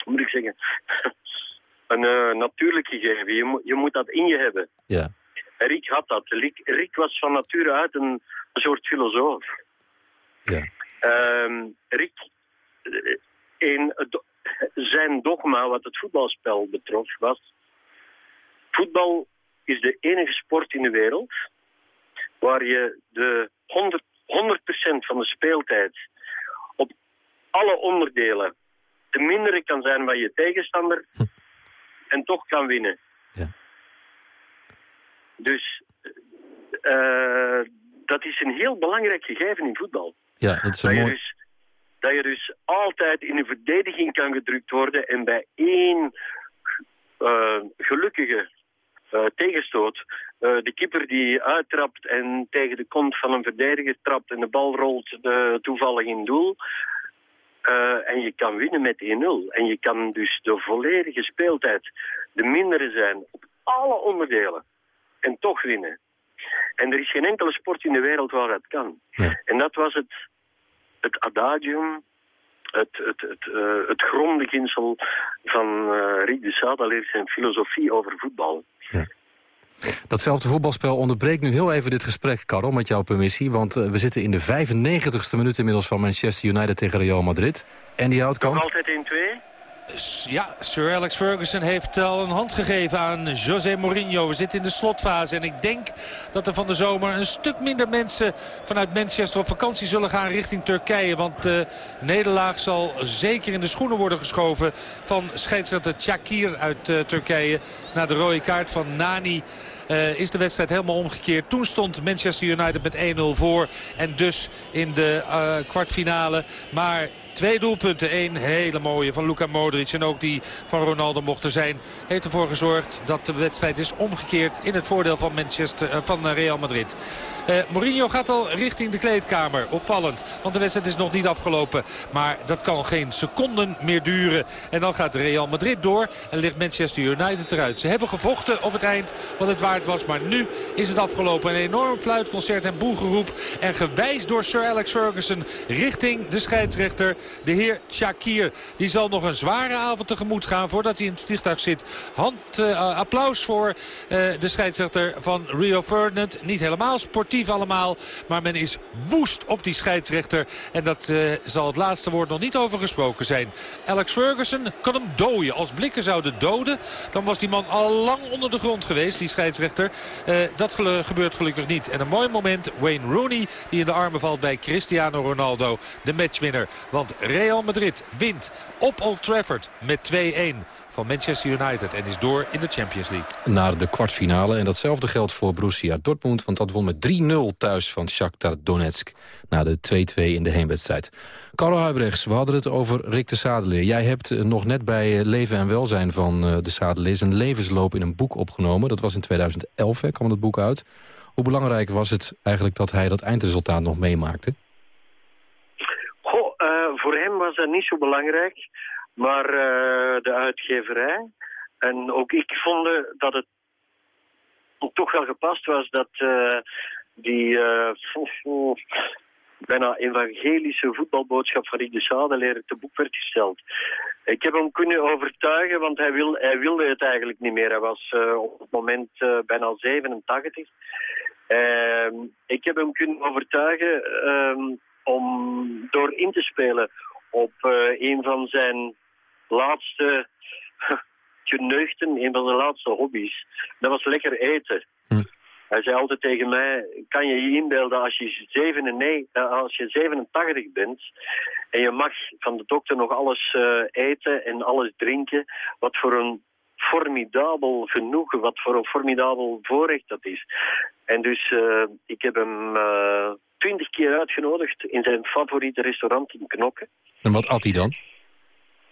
hoe moet ik zeggen, een eh, natuurlijk gegeven. Je, moet- je moet dat in je hebben. Ja. Rick had dat. Rick, Rick was van nature uit een, soort filosoof. Ja. Ehm, Rick, eh, in zijn dogma wat het voetbalspel betrof was... Voetbal is de enige sport in de wereld waar je de 100, 100% van de speeltijd op alle onderdelen te mindere kan zijn van je tegenstander en toch kan winnen. Ja. Dus eh, dat is een heel belangrijk gegeven in voetbal. Ja, dat is Dat een je mooi... dus, dat je dus altijd in de verdediging kan gedrukt worden en bij één uh, gelukkige uh, tegenstoot, de keeper die uittrapt en tegen de kont van een verdediger trapt en de bal rolt toevallig in doel. En je kan winnen met 1-0. En je kan dus de volledige speeltijd de mindere zijn op alle onderdelen. En toch winnen. En er is geen enkele sport in de wereld waar dat kan. Ja. En dat was het, het adagium, het, het, het, uh, het grondbeginsel van uh, Rick de Sadeleer zijn filosofie over voetbal. Ja. Datzelfde voetbalspel onderbreekt nu heel even dit gesprek, Karel, met jouw permissie. Want uh, we zitten in de 95ste minuut inmiddels van Manchester United tegen Real Madrid. En die houdt altijd 1-2? Ja, Sir Alex Ferguson heeft al een hand gegeven aan José Mourinho. We zitten in de slotfase en ik denk dat er van de zomer een stuk minder mensen vanuit Manchester op vakantie zullen gaan richting Turkije. Want de nederlaag zal zeker in de schoenen worden geschoven van scheidsrechter Chakir uit uh, Turkije. Na de rode kaart van Nani uh, is de wedstrijd helemaal omgekeerd. Toen stond Manchester United met 1-0 voor en dus in de uh, kwartfinale. Maar Twee doelpunten, één hele mooie van Luka Modric en ook die van Ronaldo mochten zijn. Heeft ervoor gezorgd dat de wedstrijd is omgekeerd in het voordeel van, Manchester, uh, van Real Madrid. Uh, Mourinho gaat al richting de kleedkamer. Opvallend, want de wedstrijd is nog niet afgelopen. Maar dat kan geen seconden meer duren. En dan gaat Real Madrid door en ligt Manchester United eruit. Ze hebben gevochten op het eind wat het waard was. Maar nu is het afgelopen. Een enorm fluitconcert en boegeroep. En gewijs door Sir Alex Ferguson richting de scheidsrechter de heer Shakir. Die zal nog een zware avond tegemoet gaan voordat hij in het vliegtuig zit. Hand, uh, applaus voor uh, de scheidsrechter van Rio Ferdinand. Niet helemaal sportief allemaal. Maar men is woest op die scheidsrechter. En dat uh, zal het laatste woord nog niet over gesproken zijn. Alex Ferguson kan hem dooien. Als blikken zouden doden, dan was die man al lang onder de grond geweest, die scheidsrechter. dat gebeurt gelukkig niet. En een mooi moment, Wayne Rooney, die in de armen valt bij Cristiano Ronaldo. De matchwinner. Want Real Madrid wint op Old Trafford met 2-1 van Manchester United en is door in de Champions League. Naar de kwartfinale en datzelfde geldt voor Borussia Dortmund... want dat won met 3-0 thuis van Shakhtar Donetsk na de 2-2 in de heenwedstrijd. Carlo Huibrechts, we hadden het over Rick de Sadeleer. Jij hebt eh, nog net bij eh, Leven en Welzijn van eh, de Sadeleer... een levensloop in een boek opgenomen. Dat was in 2011, hè, kwam dat boek uit. Hoe belangrijk was het eigenlijk dat hij dat eindresultaat nog meemaakte? voor hem was dat niet zo belangrijk, maar uh, de uitgeverij. En ook ik vond dat het toch wel gepast was dat uh, die uh, bijna evangelische voetbalboodschap van Rick de Sadeleer te boek werd gesteld. Ik heb hem kunnen overtuigen, want hij, wil, hij wilde het eigenlijk niet meer. Hij was op het moment bijna 87. Ehm, ik heb hem kunnen overtuigen ehm, om door in te spelen op uh, een van zijn laatste geneugten, een van zijn laatste hobby's. Dat was lekker eten. Hm. Hij zei altijd tegen mij, kan je je inbeelden als je, 97, eh, als je 87 bent en je mag van de dokter nog alles uh, eten en alles drinken, wat voor een formidabel genoegen, wat voor een formidabel voorrecht dat is. En dus uh, ik heb hem twintig keer uitgenodigd in zijn favoriete restaurant in Knokke. En wat at hij dan?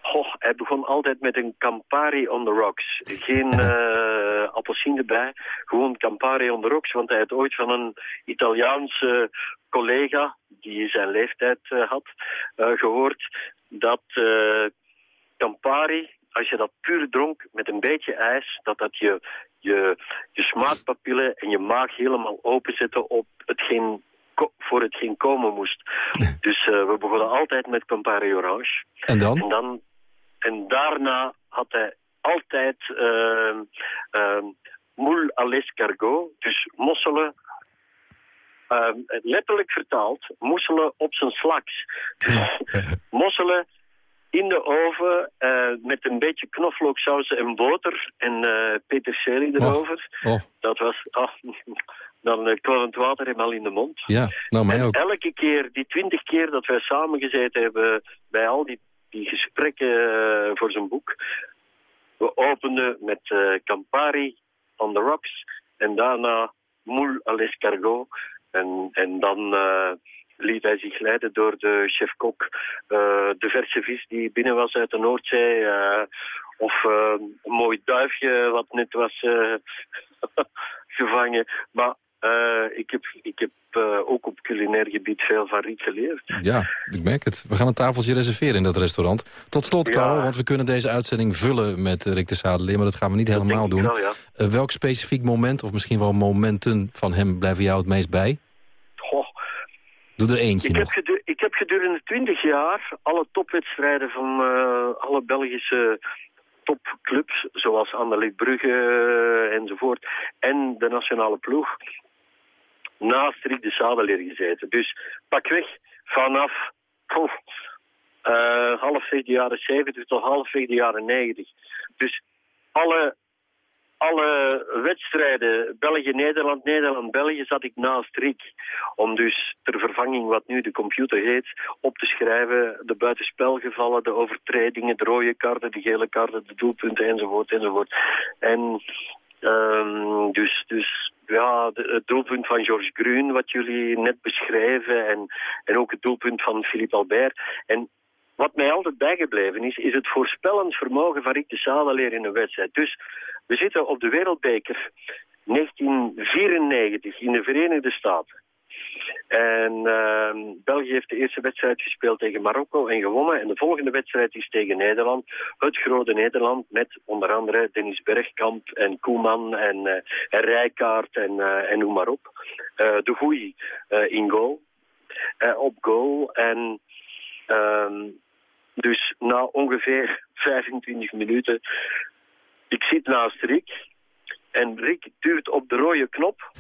Goh, hij begon altijd met een Campari on the rocks. Geen uh, appelsien erbij, gewoon Campari on the rocks. Want hij had ooit van een Italiaanse collega, die zijn leeftijd uh, had, uh, gehoord dat Campari, als je dat puur dronk met een beetje ijs, dat dat je, je, je smaakpapillen en je maag helemaal openzetten op hetgeen voor het ging komen moest. Dus uh, we begonnen altijd met Campari Orange. En dan? En, dan, en daarna had hij altijd uh, uh, moule à l'escargot, dus mosselen ehm, letterlijk vertaald, mosselen op zijn slaks. mosselen in de oven uh, met een beetje knoflooksaus en boter en uh, peterselie erover. Oh. Dat was... Oh, dan uh, kwam het water helemaal in de mond. Ja, nou mij en ook. elke keer, die twintig keer dat wij samengezeten hebben bij al die, die gesprekken uh, voor zijn boek, we openden met uh, Campari on the rocks en daarna Moule à l'escargot en, en dan liet hij zich leiden door de chef-kok. eh, de verse vis die binnen was uit de Noordzee. eh, of eh, een mooi duifje wat net was eh, gevangen. Maar eh, ik heb, ik heb eh, ook op culinair gebied veel van Riek geleerd. Ja, ik merk het. We gaan een tafeltje reserveren in dat restaurant. Tot slot, Ja. Carl, want we kunnen deze uitzending vullen met eh, Rick de Sadeleer... maar dat gaan we niet helemaal doen. wel, ja. Welk specifiek moment, of misschien wel momenten van hem... blijven jou het meest bij? Goh, Doe er eentje Ik heb, nog. ik heb gedurende twintig jaar alle topwedstrijden van alle Belgische topclubs, zoals Anderlecht Brugge enzovoort, en de nationale ploeg, naast Rick de Sadeleer gezeten. Dus pakweg vanaf eh, halfweg de jaren 70 tot halfweg de jaren 90. Dus alle alle wedstrijden, België-Nederland, Nederland-België, zat ik naast Rick. Om dus ter vervanging, wat nu de computer heet, op te schrijven de buitenspelgevallen, de overtredingen, de rode kaarten, de gele kaarten, de doelpunten enzovoort enzovoort. En ehm, dus, dus ja, het doelpunt van Georges Grun, wat jullie net beschrijven, en, en ook het doelpunt van Philippe Albert. En wat mij altijd bijgebleven is, is het voorspellend vermogen van Rick de Sadeleer in een wedstrijd. Dus we zitten op de Wereldbeker 1994 in de Verenigde Staten. En ehm, België heeft de eerste wedstrijd gespeeld tegen Marokko en gewonnen. En de volgende wedstrijd is tegen Nederland. Het grote Nederland met onder andere Dennis Bergkamp en Koeman en, eh en Rijkaard en, eh, en noem maar op. Eh, de Goeie in goal. Op goal. En ehm, dus na ongeveer 25 minuten, ik zit naast Rick en Rick duwt op de rode knop,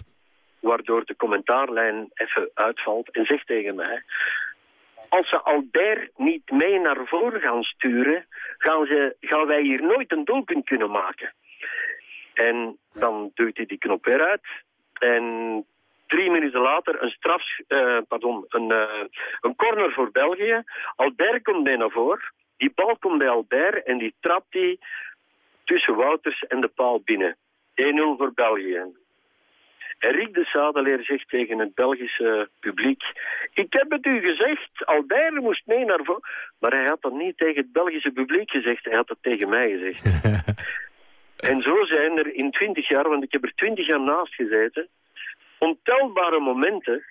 waardoor de commentaarlijn even uitvalt en zegt tegen mij, als ze Albert niet mee naar voren gaan sturen, gaan, ze, gaan wij hier nooit een doelpunt kunnen maken. En dan duwt hij die knop weer uit. En drie minuten later een straf, eh, pardon, een, eh, een corner voor België. Albert komt mee naar voren. Die bal komt bij Albert en die trapt hij tussen Wouters en de paal binnen. 1-0 voor België. En Rick de Sadeleer zegt tegen het Belgische publiek... Ik heb het u gezegd, Albert moest mee naar voren. Maar hij had dat niet tegen het Belgische publiek gezegd, hij had het tegen mij gezegd. en zo zijn er in twintig jaar, want ik heb er twintig jaar naast gezeten... ontelbare momenten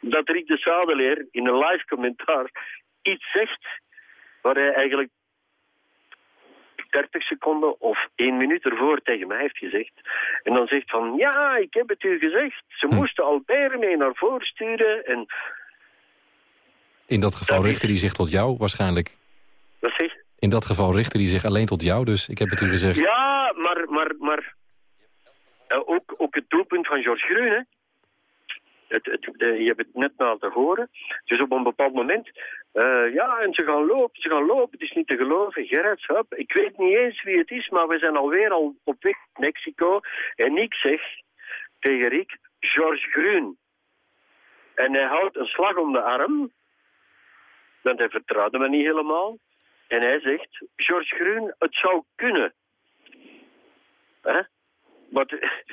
dat Rick de Sadeleer in een live commentaar iets zegt... waar hij eigenlijk 30 seconden of 1 minuut ervoor tegen mij heeft gezegd. En dan zegt van, ja, ik heb het u gezegd. Ze moesten Albert mee naar voren sturen. En In dat geval richtte hij zich tot jou waarschijnlijk. wat zeg je? In dat geval richtte hij zich alleen tot jou, dus ik heb het u gezegd. Ja, maar, maar, maar eh, ook, ook het doelpunt van George Groen, hè. De- je hebt het net laten horen. Dus op een bepaald moment, eh, ja, en ze gaan lopen, ze gaan lopen, het is niet te geloven. Gerrits, hup, ik weet niet eens wie het is, maar we zijn alweer al op weg naar Mexico. En ik zeg tegen Rick, George Groen. En hij houdt een slag om de arm, want hij vertrouwde me niet helemaal. En hij zegt, George Groen, het zou kunnen. Hè? Maar t-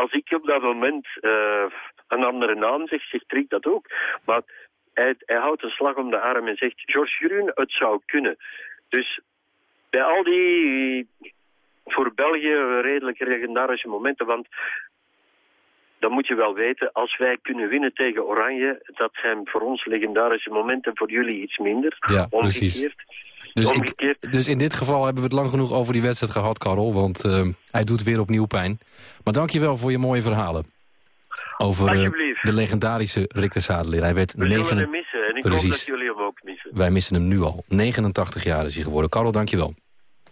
als ik op dat moment eh, een andere naam zeg, zegt Rick dat ook. Maar hij, hij houdt een slag om de arm en zegt, George Groen, het zou kunnen. Dus bij al die voor België redelijk legendarische momenten, want dan moet je wel weten, als wij kunnen winnen tegen Oranje, dat zijn voor ons legendarische momenten, voor jullie iets minder. Ja, precies. Dus, ik, dus in dit geval hebben we het lang genoeg over die wedstrijd gehad, Karel. Want eh, hij doet weer opnieuw pijn. Maar dank je wel voor je mooie verhalen. Over eh, de legendarische Rick de. Hij werd We negen... hem missen en ik hoop dat jullie hem ook missen. Wij missen hem nu al. 89 jaar is hij geworden. Karel, dank je wel.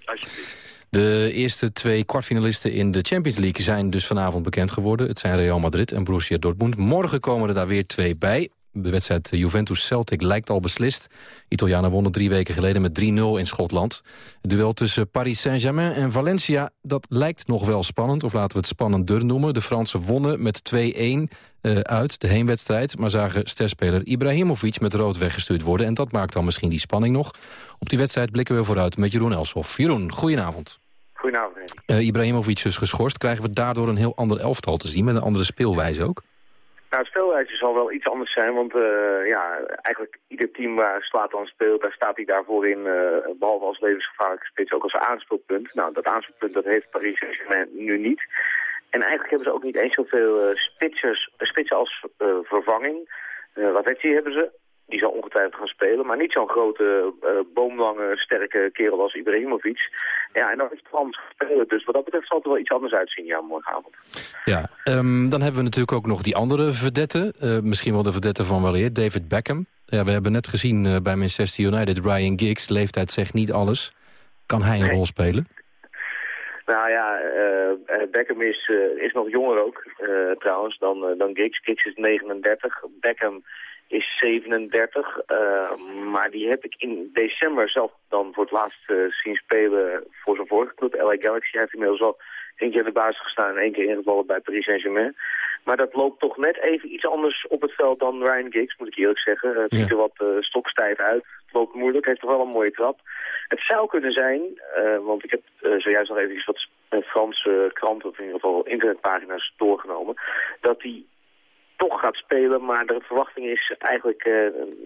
Alsjeblieft. De eerste twee kwartfinalisten in de Champions League zijn dus vanavond bekend geworden. Het zijn Real Madrid en Borussia Dortmund. Morgen komen er daar weer twee bij. De wedstrijd Juventus-Celtic lijkt al beslist. Italianen wonnen drie weken geleden met 3-0 in Schotland. Het duel tussen Paris Saint-Germain en Valencia... dat lijkt nog wel spannend, of laten we het spannender noemen. De Fransen wonnen met 2-1 eh, uit de heenwedstrijd... maar zagen sterspeler Ibrahimovic met rood weggestuurd worden... en dat maakt dan misschien die spanning nog. Op die wedstrijd blikken we vooruit met Jeroen Elshoff. Jeroen, goedenavond. Goedenavond. Eh, Ibrahimovic is geschorst. Krijgen we daardoor een heel ander elftal te zien... met een andere speelwijze ook? Nou, het spelwijze zal wel iets anders zijn, want uh, ja, eigenlijk ieder team waar Slatan speelt, daar staat hij daarvoor in, uh, behalve als levensgevaarlijke spits, ook als aanspeelpunt. Nou, dat aanspeelpunt dat heeft Paris Saint-Germain nu niet. En eigenlijk hebben ze ook niet eens zoveel uh, spitsers, spitsen als vervanging. wat hebben ze? Die zal ongetwijfeld gaan spelen. Maar niet zo'n grote, uh, boomlange, sterke kerel als Ibrahimovic. Ja, en dan is het anders spelen. Dus wat dat betreft zal het er wel iets anders uitzien, ja, morgenavond. Ja, um, dan hebben we natuurlijk ook nog die andere verdette. Uh, misschien wel de verdette van weleer, David Beckham. Ja, we hebben net gezien uh, bij Manchester United, Ryan Giggs. Leeftijd zegt niet alles. Kan hij een nee. rol spelen? Nou ja, uh, Beckham is, uh, is nog jonger ook, uh, trouwens, dan, dan Giggs. Giggs is 39. Beckham is 37. Uh, maar die heb ik in december zelf dan voor het laatst uh, zien spelen voor zijn vorige club, LA Galaxy. Hij heeft inmiddels al één keer in de basis gestaan en één keer ingevallen bij Paris Saint-Germain. Maar dat loopt toch net even iets anders op het veld dan Ryan Giggs, moet ik eerlijk zeggen. Het ziet er wat uh, stokstijf uit. Het loopt moeilijk, heeft toch wel een mooie trap. Het zou kunnen zijn, want ik heb zojuist nog even wat Franse kranten, of in ieder geval internetpagina's doorgenomen, dat hij toch gaat spelen. Maar de verwachting is eigenlijk uh,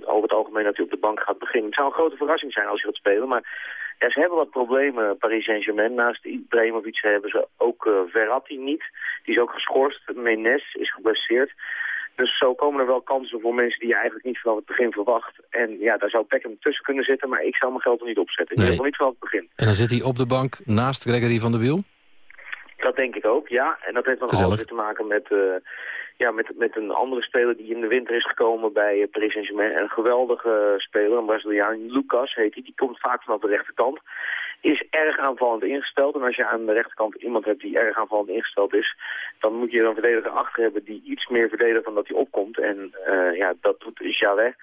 over het algemeen dat hij op de bank gaat beginnen. Het zou een grote verrassing zijn als hij gaat spelen. Maar ja, ze hebben wat problemen, Paris Saint-Germain. Naast Ibrahimovic hebben ze ook uh, Verratti niet. Die is ook geschorst. Menes is geblesseerd. Dus zo komen er wel kansen voor mensen die je eigenlijk niet vanaf het begin verwacht. En ja, daar zou Beckham tussen kunnen zitten, maar ik zou mijn geld er niet op zetten. Nee. Ik wil niet vanaf het begin. En dan zit hij op de bank naast Gregory van der Wiel? Dat denk ik ook, ja. En dat heeft nog alles te maken met, uh, ja, met, met een andere speler die in de winter is gekomen bij uh, Paris Saint-Germain. Een geweldige speler, een Braziliaan, Lucas heet hij. Die komt vaak vanaf de rechterkant. Is erg aanvallend ingesteld. En als je aan de rechterkant iemand hebt die erg aanvallend ingesteld is... dan moet je een verdediger achter hebben die iets meer verdedigen dan dat hij opkomt. En uh, ja, dat doet Javet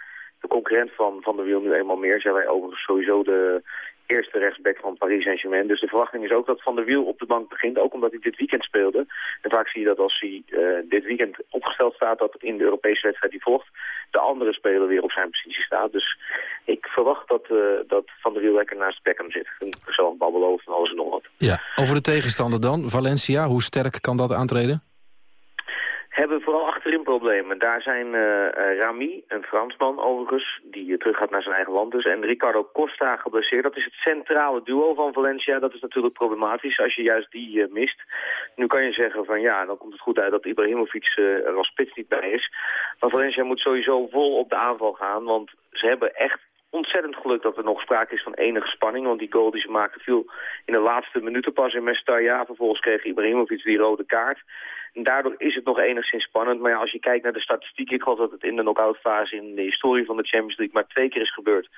de concurrent van Van der Wiel nu eenmaal meer. Zijn wij overigens sowieso de eerste rechtsback van Paris Saint-Germain. Dus de verwachting is ook dat Van der Wiel op de bank begint, ook omdat hij dit weekend speelde. En vaak zie je dat als hij uh, dit weekend opgesteld staat, dat in de Europese wedstrijd die volgt, de andere speler weer op zijn positie staat. Dus ik verwacht dat, uh, dat Van der Wiel lekker naast Beckham zit. Een persoon babbelen over van alles en nog wat. Ja, over de tegenstander dan. Valencia, hoe sterk kan dat aantreden? Hebben vooral achterin problemen. Daar zijn uh, Rami, een Fransman overigens, die uh, terug gaat naar zijn eigen land dus, en Ricardo Costa geblesseerd. Dat is het centrale duo van Valencia. Dat is natuurlijk problematisch als je juist die uh, mist. Nu kan je zeggen van ja, dan komt het goed uit dat Ibrahimovic er als spits niet bij is. Maar Valencia moet sowieso vol op de aanval gaan, want ze hebben echt ontzettend geluk dat er nog sprake is van enige spanning. Want die goal die ze maakten viel in de laatste minuten pas in Mestalla. Vervolgens kreeg Ibrahimovic die rode kaart. En daardoor is het nog enigszins spannend. Maar ja, als je kijkt naar de statistiek, ik geloof dat het in de knock fase in de historie van de Champions League maar twee keer is gebeurd.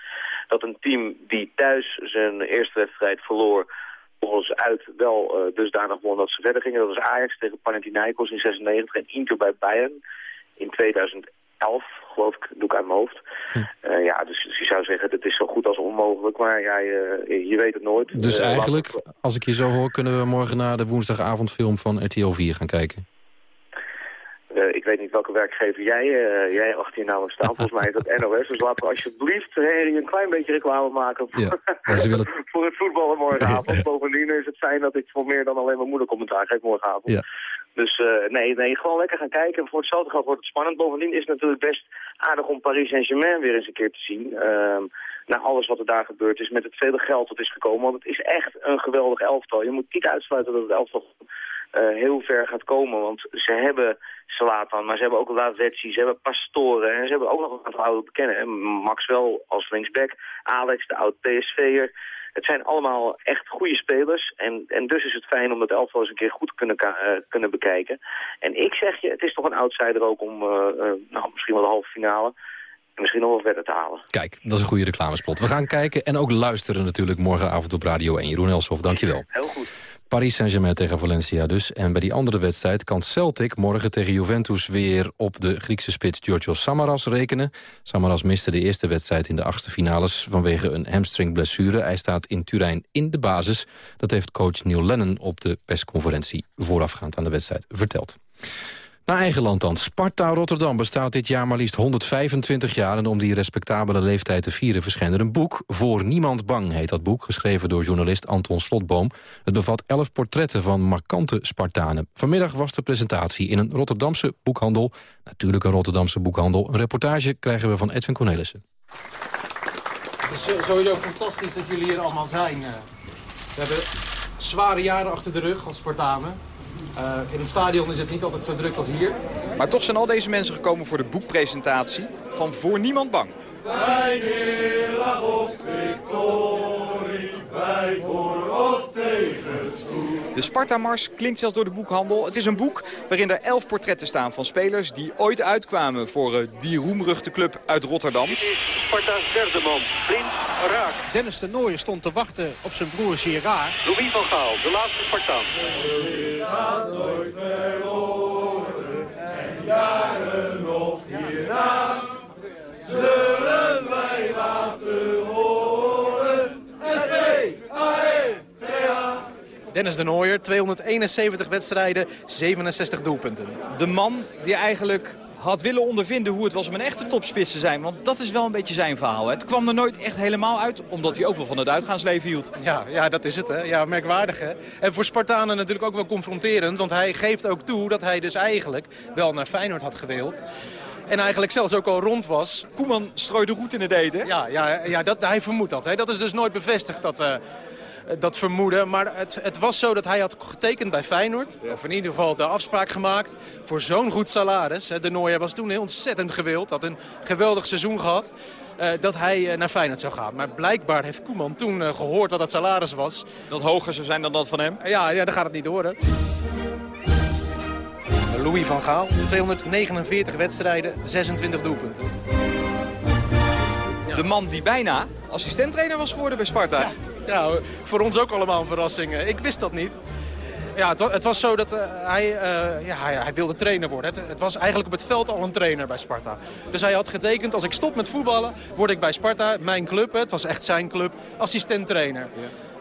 Dat een team die thuis zijn eerste wedstrijd verloor, volgens uit wel uh, dusdanig won dat ze verder gingen. Dat was Ajax tegen Panathinaikos in 96 en Inter bij Bayern in 2011, geloof ik, doe ik uit mijn hoofd. Hm. Uh, ja, dus, dus je zou zeggen, dat is zo goed als onmogelijk, maar ja, je, je weet het nooit. Dus uh, eigenlijk, als ik je zo hoor, kunnen we morgen naar de woensdagavondfilm van RTL 4 gaan kijken? Uh, ik weet niet welke werkgever jij, uh, jij achter je naam staat. Volgens mij is dat NOS. Dus laten we alsjeblieft Harry een klein beetje reclame maken voor, ja, willen... voor het voetballen morgenavond. Bovendien is het fijn dat ik voor meer dan alleen mijn moeder commentaar geef morgenavond. Ja. Dus uh, nee, nee, gewoon lekker gaan kijken. Voor hetzelfde geld wordt het spannend. Bovendien is het natuurlijk best aardig om Paris Saint-Germain weer eens een keer te zien. Uh, na alles wat er daar gebeurd is, met het vele geld dat is gekomen. Want het is echt een geweldig elftal. Je moet niet uitsluiten dat het elftal heel ver gaat komen. Want ze hebben Slatan, maar ze hebben ook Lavetsi, ze hebben Pastoren. En ze hebben ook nog een aantal oude bekennen. Maxwell als linksback, Alex, de oud-PSV'er. Het zijn allemaal echt goede spelers. En, en dus is het fijn om dat elftal eens een keer goed kunnen, uh, kunnen bekijken. En ik zeg je, het is toch een outsider ook om uh, uh, nou, misschien wel de halve finale misschien nog wel verder te halen. Kijk, dat is een goede reclamespot. We gaan kijken en ook luisteren natuurlijk morgenavond op Radio 1. Jeroen Elshoff, dankjewel. Heel goed. Paris Saint-Germain tegen Valencia dus. En bij die andere wedstrijd kan Celtic morgen tegen Juventus... weer op de Griekse spits Georgios Samaras rekenen. Samaras miste de eerste wedstrijd in de achtste finales... vanwege een hamstringblessure. Hij staat in Turijn in de basis. Dat heeft coach Neil Lennon op de persconferentie... voorafgaand aan de wedstrijd verteld. Naar eigen land dan. Sparta Rotterdam bestaat dit jaar maar liefst 125 jaar... en om die respectabele leeftijd te vieren verschijnt er een boek. Voor Niemand Bang heet dat boek, geschreven door journalist Anton Slotboom. Het bevat elf portretten van markante Spartanen. Vanmiddag was de presentatie in een Rotterdamse boekhandel. Natuurlijk een Rotterdamse boekhandel. Een reportage krijgen we van Edwin Cornelissen. Het is sowieso fantastisch dat jullie hier allemaal zijn. eh. We hebben zware jaren achter de rug als Spartanen. Eh, in het stadion is het niet altijd zo druk als hier. Maar toch zijn al deze mensen gekomen voor de boekpresentatie van Voor Niemand Bang. Wij victorie, wij voor of tegenspoed. De Sparta-mars klinkt zelfs door de boekhandel. Het is een boek waarin er elf portretten staan van spelers die ooit uitkwamen voor eh, die roemruchte club uit Rotterdam. Sparta's derde man, Prins Raak. Dennis de Nooijer stond te wachten op zijn broer Gerard. Louis van Gaal, de laatste Spartaan. Dennis de Nooijer, 271 wedstrijden, 67 doelpunten. De man die eigenlijk had willen ondervinden hoe het was om een echte topspits te zijn. Want dat is wel een beetje zijn verhaal. Hè. Het kwam er nooit echt helemaal uit, omdat hij ook wel van het uitgaansleven hield. Ja, ja, dat is het. Hè. Ja, merkwaardig. Hè. En voor Spartanen natuurlijk ook wel confronterend. Want hij geeft ook toe dat hij dus eigenlijk wel naar Feyenoord had gewild. En eigenlijk zelfs ook al rond was. Koeman strooide goed in het eten. Ja, ja, ja dat, hij vermoedt dat. Hè. Dat is dus nooit bevestigd, dat, eh, dat vermoeden. Maar het, het was zo dat hij had getekend bij Feyenoord. Of in ieder geval de afspraak gemaakt voor zo'n goed salaris. De Nooijer was toen ontzettend gewild. Had een geweldig seizoen gehad. eh, dat hij eh, naar Feyenoord zou gaan. Maar blijkbaar heeft Koeman toen eh, gehoord wat dat salaris was. Dat hoger zou zijn dan dat van hem? Ja, ja dan gaat het niet door. Hè. Louis van Gaal, 249 wedstrijden, 26 doelpunten. De man die bijna assistenttrainer was geworden bij Sparta. Ja, voor ons ook allemaal een verrassing. Ik wist dat niet. Ja, het, wa- het was zo dat eh, hij, eh, ja, hij, hij wilde trainer worden. Het, het was eigenlijk op het veld al een trainer bij Sparta. Dus hij had getekend, als ik stop met voetballen, word ik bij Sparta, mijn club, het was echt zijn club, assistent-trainer.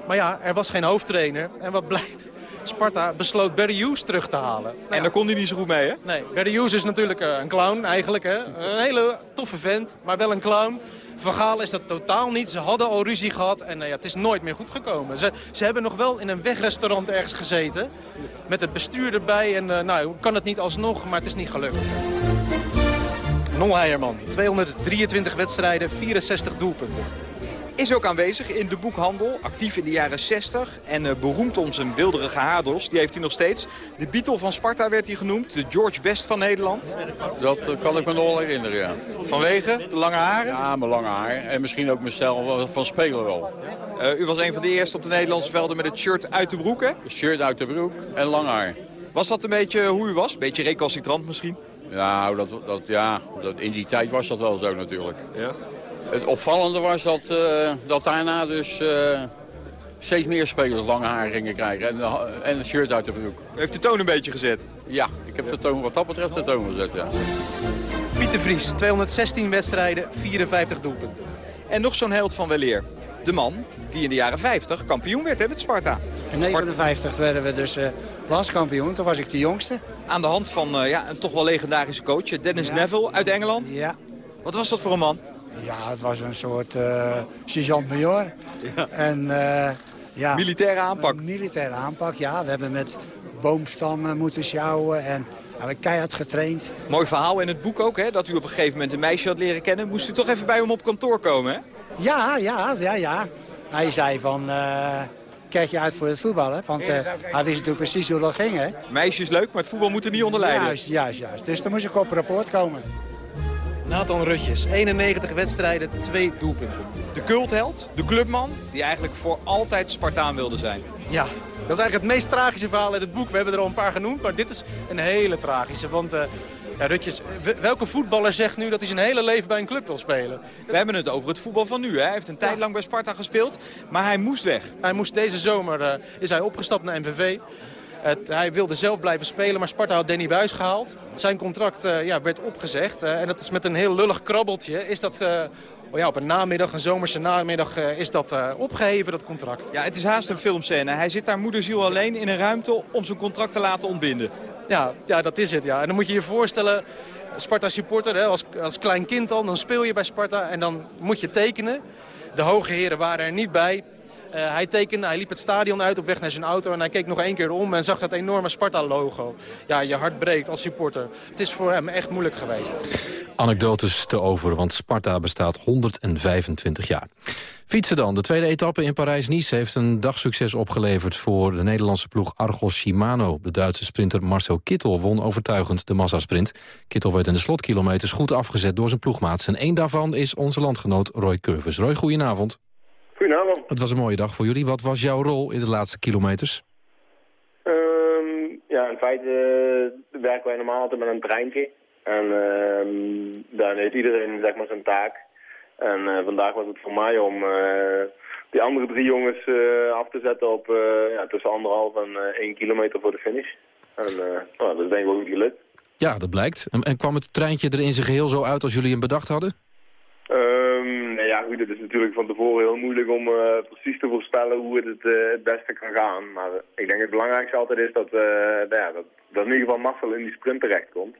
Maar ja, er was geen hoofdtrainer. En wat blijkt? Sparta besloot Barry Hughes terug te halen. En daar kon hij niet zo goed mee, hè? Nee, Barry Hughes is natuurlijk eh, een clown eigenlijk. Hè? Een hele toffe vent, maar wel een clown. Van Gaal is dat totaal niet. Ze hadden al ruzie gehad en eh, ja, het is nooit meer goed gekomen. Ze, ze hebben nog wel in een wegrestaurant ergens gezeten. Met het bestuur erbij. En eh, nou, kan het niet alsnog, maar het is niet gelukt. Nol Heijerman, 223 wedstrijden, 64 doelpunten. Is ook aanwezig in de boekhandel, actief in de jaren 60 en eh, beroemd om zijn wilderige haardos. Die heeft hij nog steeds. De Beatle van Sparta werd hij genoemd, de George Best van Nederland. Dat eh, kan ik me nog wel herinneren, ja. Vanwege de lange haren? Ja, mijn lange haar. En misschien ook mijn stijl van- spelen wel. Eh, u was een van de eerste op de Nederlandse velden met het shirt uit de broek, hè? Shirt uit de broek en lang haar. Was dat een beetje hoe u was? Beetje recalcitrant misschien? Ja, dat, dat, ja dat, in die tijd was dat wel zo natuurlijk. Ja. Het opvallende was dat, eh, dat daarna dus eh, steeds meer spelers lange haar gingen krijgen. En, en een shirt uit de broek. Heeft de toon een beetje gezet? Ja, ik heb de toon wat dat betreft de toon gezet, ja. Pieter Vries, 216 wedstrijden, 54 doelpunten. En nog zo'n held van weleer. De man die in de jaren 50 kampioen werd hè, met Sparta. In 59 werden we dus eh landskampioen. Toen was ik de jongste. Aan de hand van eh, ja, een toch wel legendarische coach, Dennis Neville uit Engeland. Ja. Wat was dat voor een man? Ja, het was een soort eh sergeant-major. En eh, ja... Militaire aanpak. Militaire aanpak, ja. We hebben met boomstammen moeten sjouwen en hebben keihard getraind. Mooi verhaal in het boek ook, hè, dat u op een gegeven moment een meisje had leren kennen. Moest u toch even bij hem op kantoor komen, hè? Ja, ja, ja, ja. Hij zei van, eh, kijk je uit voor het voetballen? Want hij wist natuurlijk precies hoe dat ging, hè? Meisjes leuk, maar het voetbal moet er niet onder lijden. Juist, juist, juist. Dus dan moest ik op rapport komen. Nathan Rutjes, 91 wedstrijden, 2 doelpunten. De cultheld, de clubman, die eigenlijk voor altijd Spartaan wilde zijn. Ja, dat is eigenlijk het meest tragische verhaal uit het boek. We hebben er al een paar genoemd, maar dit is een hele tragische. Want eh, ja, Rutjes, welke voetballer zegt nu dat hij zijn hele leven bij een club wil spelen? We hebben het over het voetbal van nu. Hè. Hij heeft een tijd lang bij Sparta gespeeld, maar hij moest weg. Hij moest deze zomer eh, is hij opgestapt naar MVV. Het- hij wilde zelf blijven spelen, maar Sparta had Danny Buis gehaald. Zijn contract eh, ja, werd opgezegd. eh, en dat is met een heel lullig krabbeltje. Is dat eh, oh ja, op een namiddag, een zomerse namiddag, is dat eh, opgeheven, dat contract. Ja, het is haast een filmscène. Hij zit daar moederziel alleen in een ruimte om zijn contract te laten ontbinden. Ja, ja, dat is het. Ja. En dan moet je je voorstellen, Sparta supporter, hè, als, als klein kind al, dan speel je bij Sparta en dan moet je tekenen. De hoge heren waren er niet bij. Uh, hij tekende, hij liep het stadion uit op weg naar zijn auto... en hij keek nog één keer om en zag dat enorme Sparta-logo. Ja, je hart breekt als supporter. Het is voor hem echt moeilijk geweest. Anekdotes te over, want Sparta bestaat 125 jaar. Fietsen dan. De tweede etappe in Parijs-Nice heeft een dagsucces opgeleverd... voor de Nederlandse ploeg Argos Shimano. De Duitse sprinter Marcel Kittel won overtuigend de massasprint. Kittel werd in de slotkilometers goed afgezet door zijn ploegmaats. En één daarvan is onze landgenoot Roy Curvers. Roy, goedenavond. Goedenavond. Het was een mooie dag voor jullie. Wat was jouw rol in de laatste kilometers? Um, ja, in feite uh, werken wij normaal altijd met een treintje. En uh, dan heeft iedereen zeg maar zijn taak. En uh, vandaag was het voor mij om uh, die andere drie jongens af te zetten op ja, tussen anderhalf en één kilometer voor de finish. En nou, dat is denk ik wel goed gelukt. Ja, dat blijkt. En, en, kwam het treintje er in zijn geheel zo uit als jullie hem bedacht hadden? Um, nou ja, goed, het is natuurlijk van tevoren heel moeilijk om precies te voorspellen hoe het het, het beste kan gaan. Maar ik denk het belangrijkste altijd is dat, nou ja, dat, in ieder geval Marcel in die sprint terechtkomt.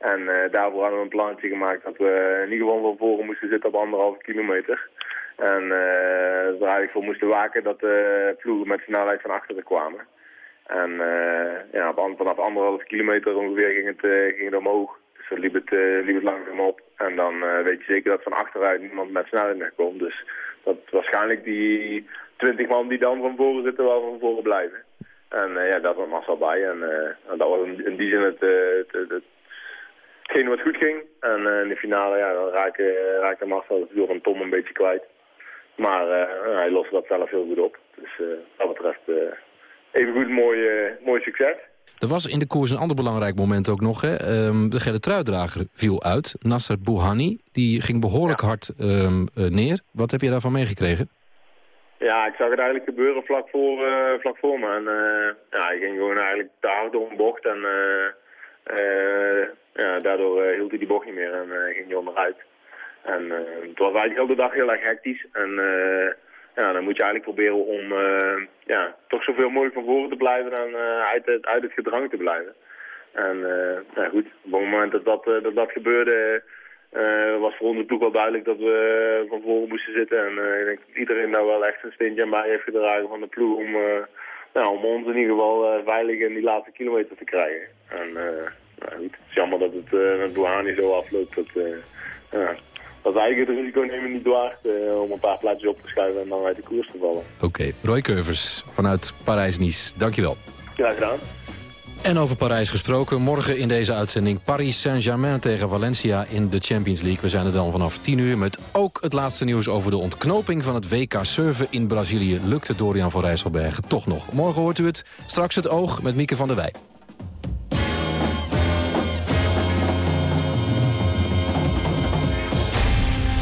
En uh, daarvoor hadden we een plannetje gemaakt dat we in ieder geval van voren moesten zitten op anderhalve kilometer. En uh, er eigenlijk voor moesten waken dat de ploegen met snelheid van achteren kwamen. En ja, vanaf anderhalve kilometer ongeveer ging het, ging het omhoog. Liep het, liep het langzaam op. En dan weet je zeker dat van achteruit niemand met snelheid meer komt. Dus dat waarschijnlijk die 20 man die dan van voren zitten wel van voren blijven. En ja, dat was Marcel bij. En dat was in, die zin het, het, het hetgeen wat goed ging. En in de finale, ja, dan raakte, raakte Marcel het wiel van Tom een beetje kwijt. Maar hij loste dat zelf heel goed op. Dus wat dat betreft even goed mooi, mooi succes. Er was in de koers een ander belangrijk moment ook nog. Hè? Um, de gele truidrager viel uit. Nasser Bouhani, die ging behoorlijk ja. hard um, neer. Wat heb je daarvan meegekregen? Ja, ik zag het eigenlijk gebeuren vlak voor, vlak voor me. En ja, hij ging gewoon eigenlijk te hard door een bocht. En ja, daardoor hield hij die bocht niet meer en ging hij onderuit. En het was eigenlijk heel de dag heel erg hectisch. En ja, dan moet je eigenlijk proberen om ja, toch zoveel mogelijk van voren te blijven en uit, het, uit het gedrang te blijven. En ja, goed, op het moment dat dat, dat, gebeurde, was voor ons ploeg wel duidelijk dat we van voren moesten zitten. En ik denk dat iedereen daar wel echt een steentje aan bij heeft gedragen van de ploeg om, nou, om ons in ieder geval veilig in die laatste kilometer te krijgen. En, nou, het is jammer dat het met Bouhani zo afloopt. Dat, ja, dat eigenlijk het risico nemen niet waard uh, om een paar plaatjes op te schuiven en dan uit de koers te vallen. Oké, okay. Roy Curvers vanuit Parijs-Nice. Dankjewel. Graag gedaan. En over Parijs gesproken, morgen in deze uitzending Paris Saint-Germain tegen Valencia in de Champions League. We zijn er dan vanaf 10 uur met ook het laatste nieuws over de ontknoping van het WK Surfen in Brazilië. Lukte Dorian van Rijsselbergen toch nog. Morgen hoort u het, straks het oog met Mieke van der Wij.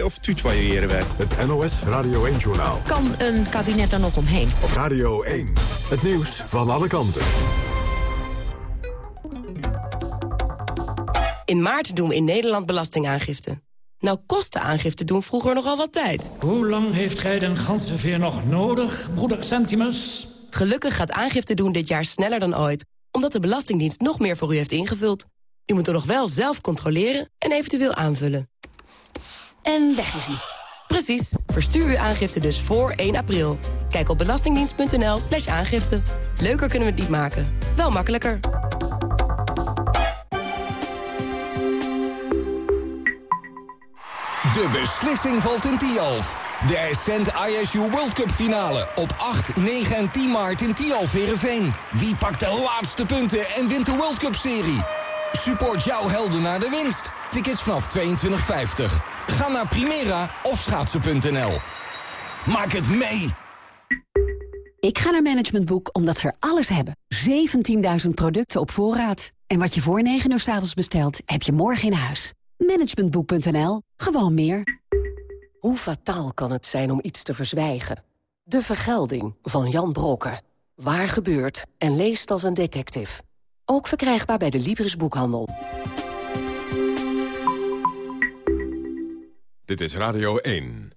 of tutoyeren wij? Het NOS Radio 1-journaal. Kan een kabinet er nog omheen? Op Radio 1. Het nieuws van alle kanten. In maart doen we in Nederland belastingaangifte. Nou kost de aangifte doen vroeger nogal wat tijd. Hoe lang heeft gij den ganzenveer nog nodig, broeder Centimus? Gelukkig gaat aangifte doen dit jaar sneller dan ooit... omdat de Belastingdienst nog meer voor u heeft ingevuld. U moet er nog wel zelf controleren en eventueel aanvullen. En weg is hij. Precies. Verstuur uw aangifte dus voor 1 april. Kijk op belastingdienst.nl slash aangifte. Leuker kunnen we het niet maken. Wel makkelijker. De beslissing valt in Tialf. De Ascent ISU World Cup finale op 8, 9 en 10 maart in Tialf Heerenveen. Wie pakt de laatste punten en wint de World Cup serie? Support jouw helden naar de winst. Tickets vanaf 22,50. Ga naar Primera of schaatsen.nl. Maak het mee! Ik ga naar Management Boek omdat ze er alles hebben. 17.000 producten op voorraad. En wat je voor 9 uur s avonds bestelt, heb je morgen in huis. Managementboek.nl. Gewoon meer. Hoe fataal kan het zijn om iets te verzwijgen? De Vergelding van Jan Brokken. Waar gebeurt en leest als een detective. Ook verkrijgbaar bij de Libris Boekhandel. Dit is Radio 1.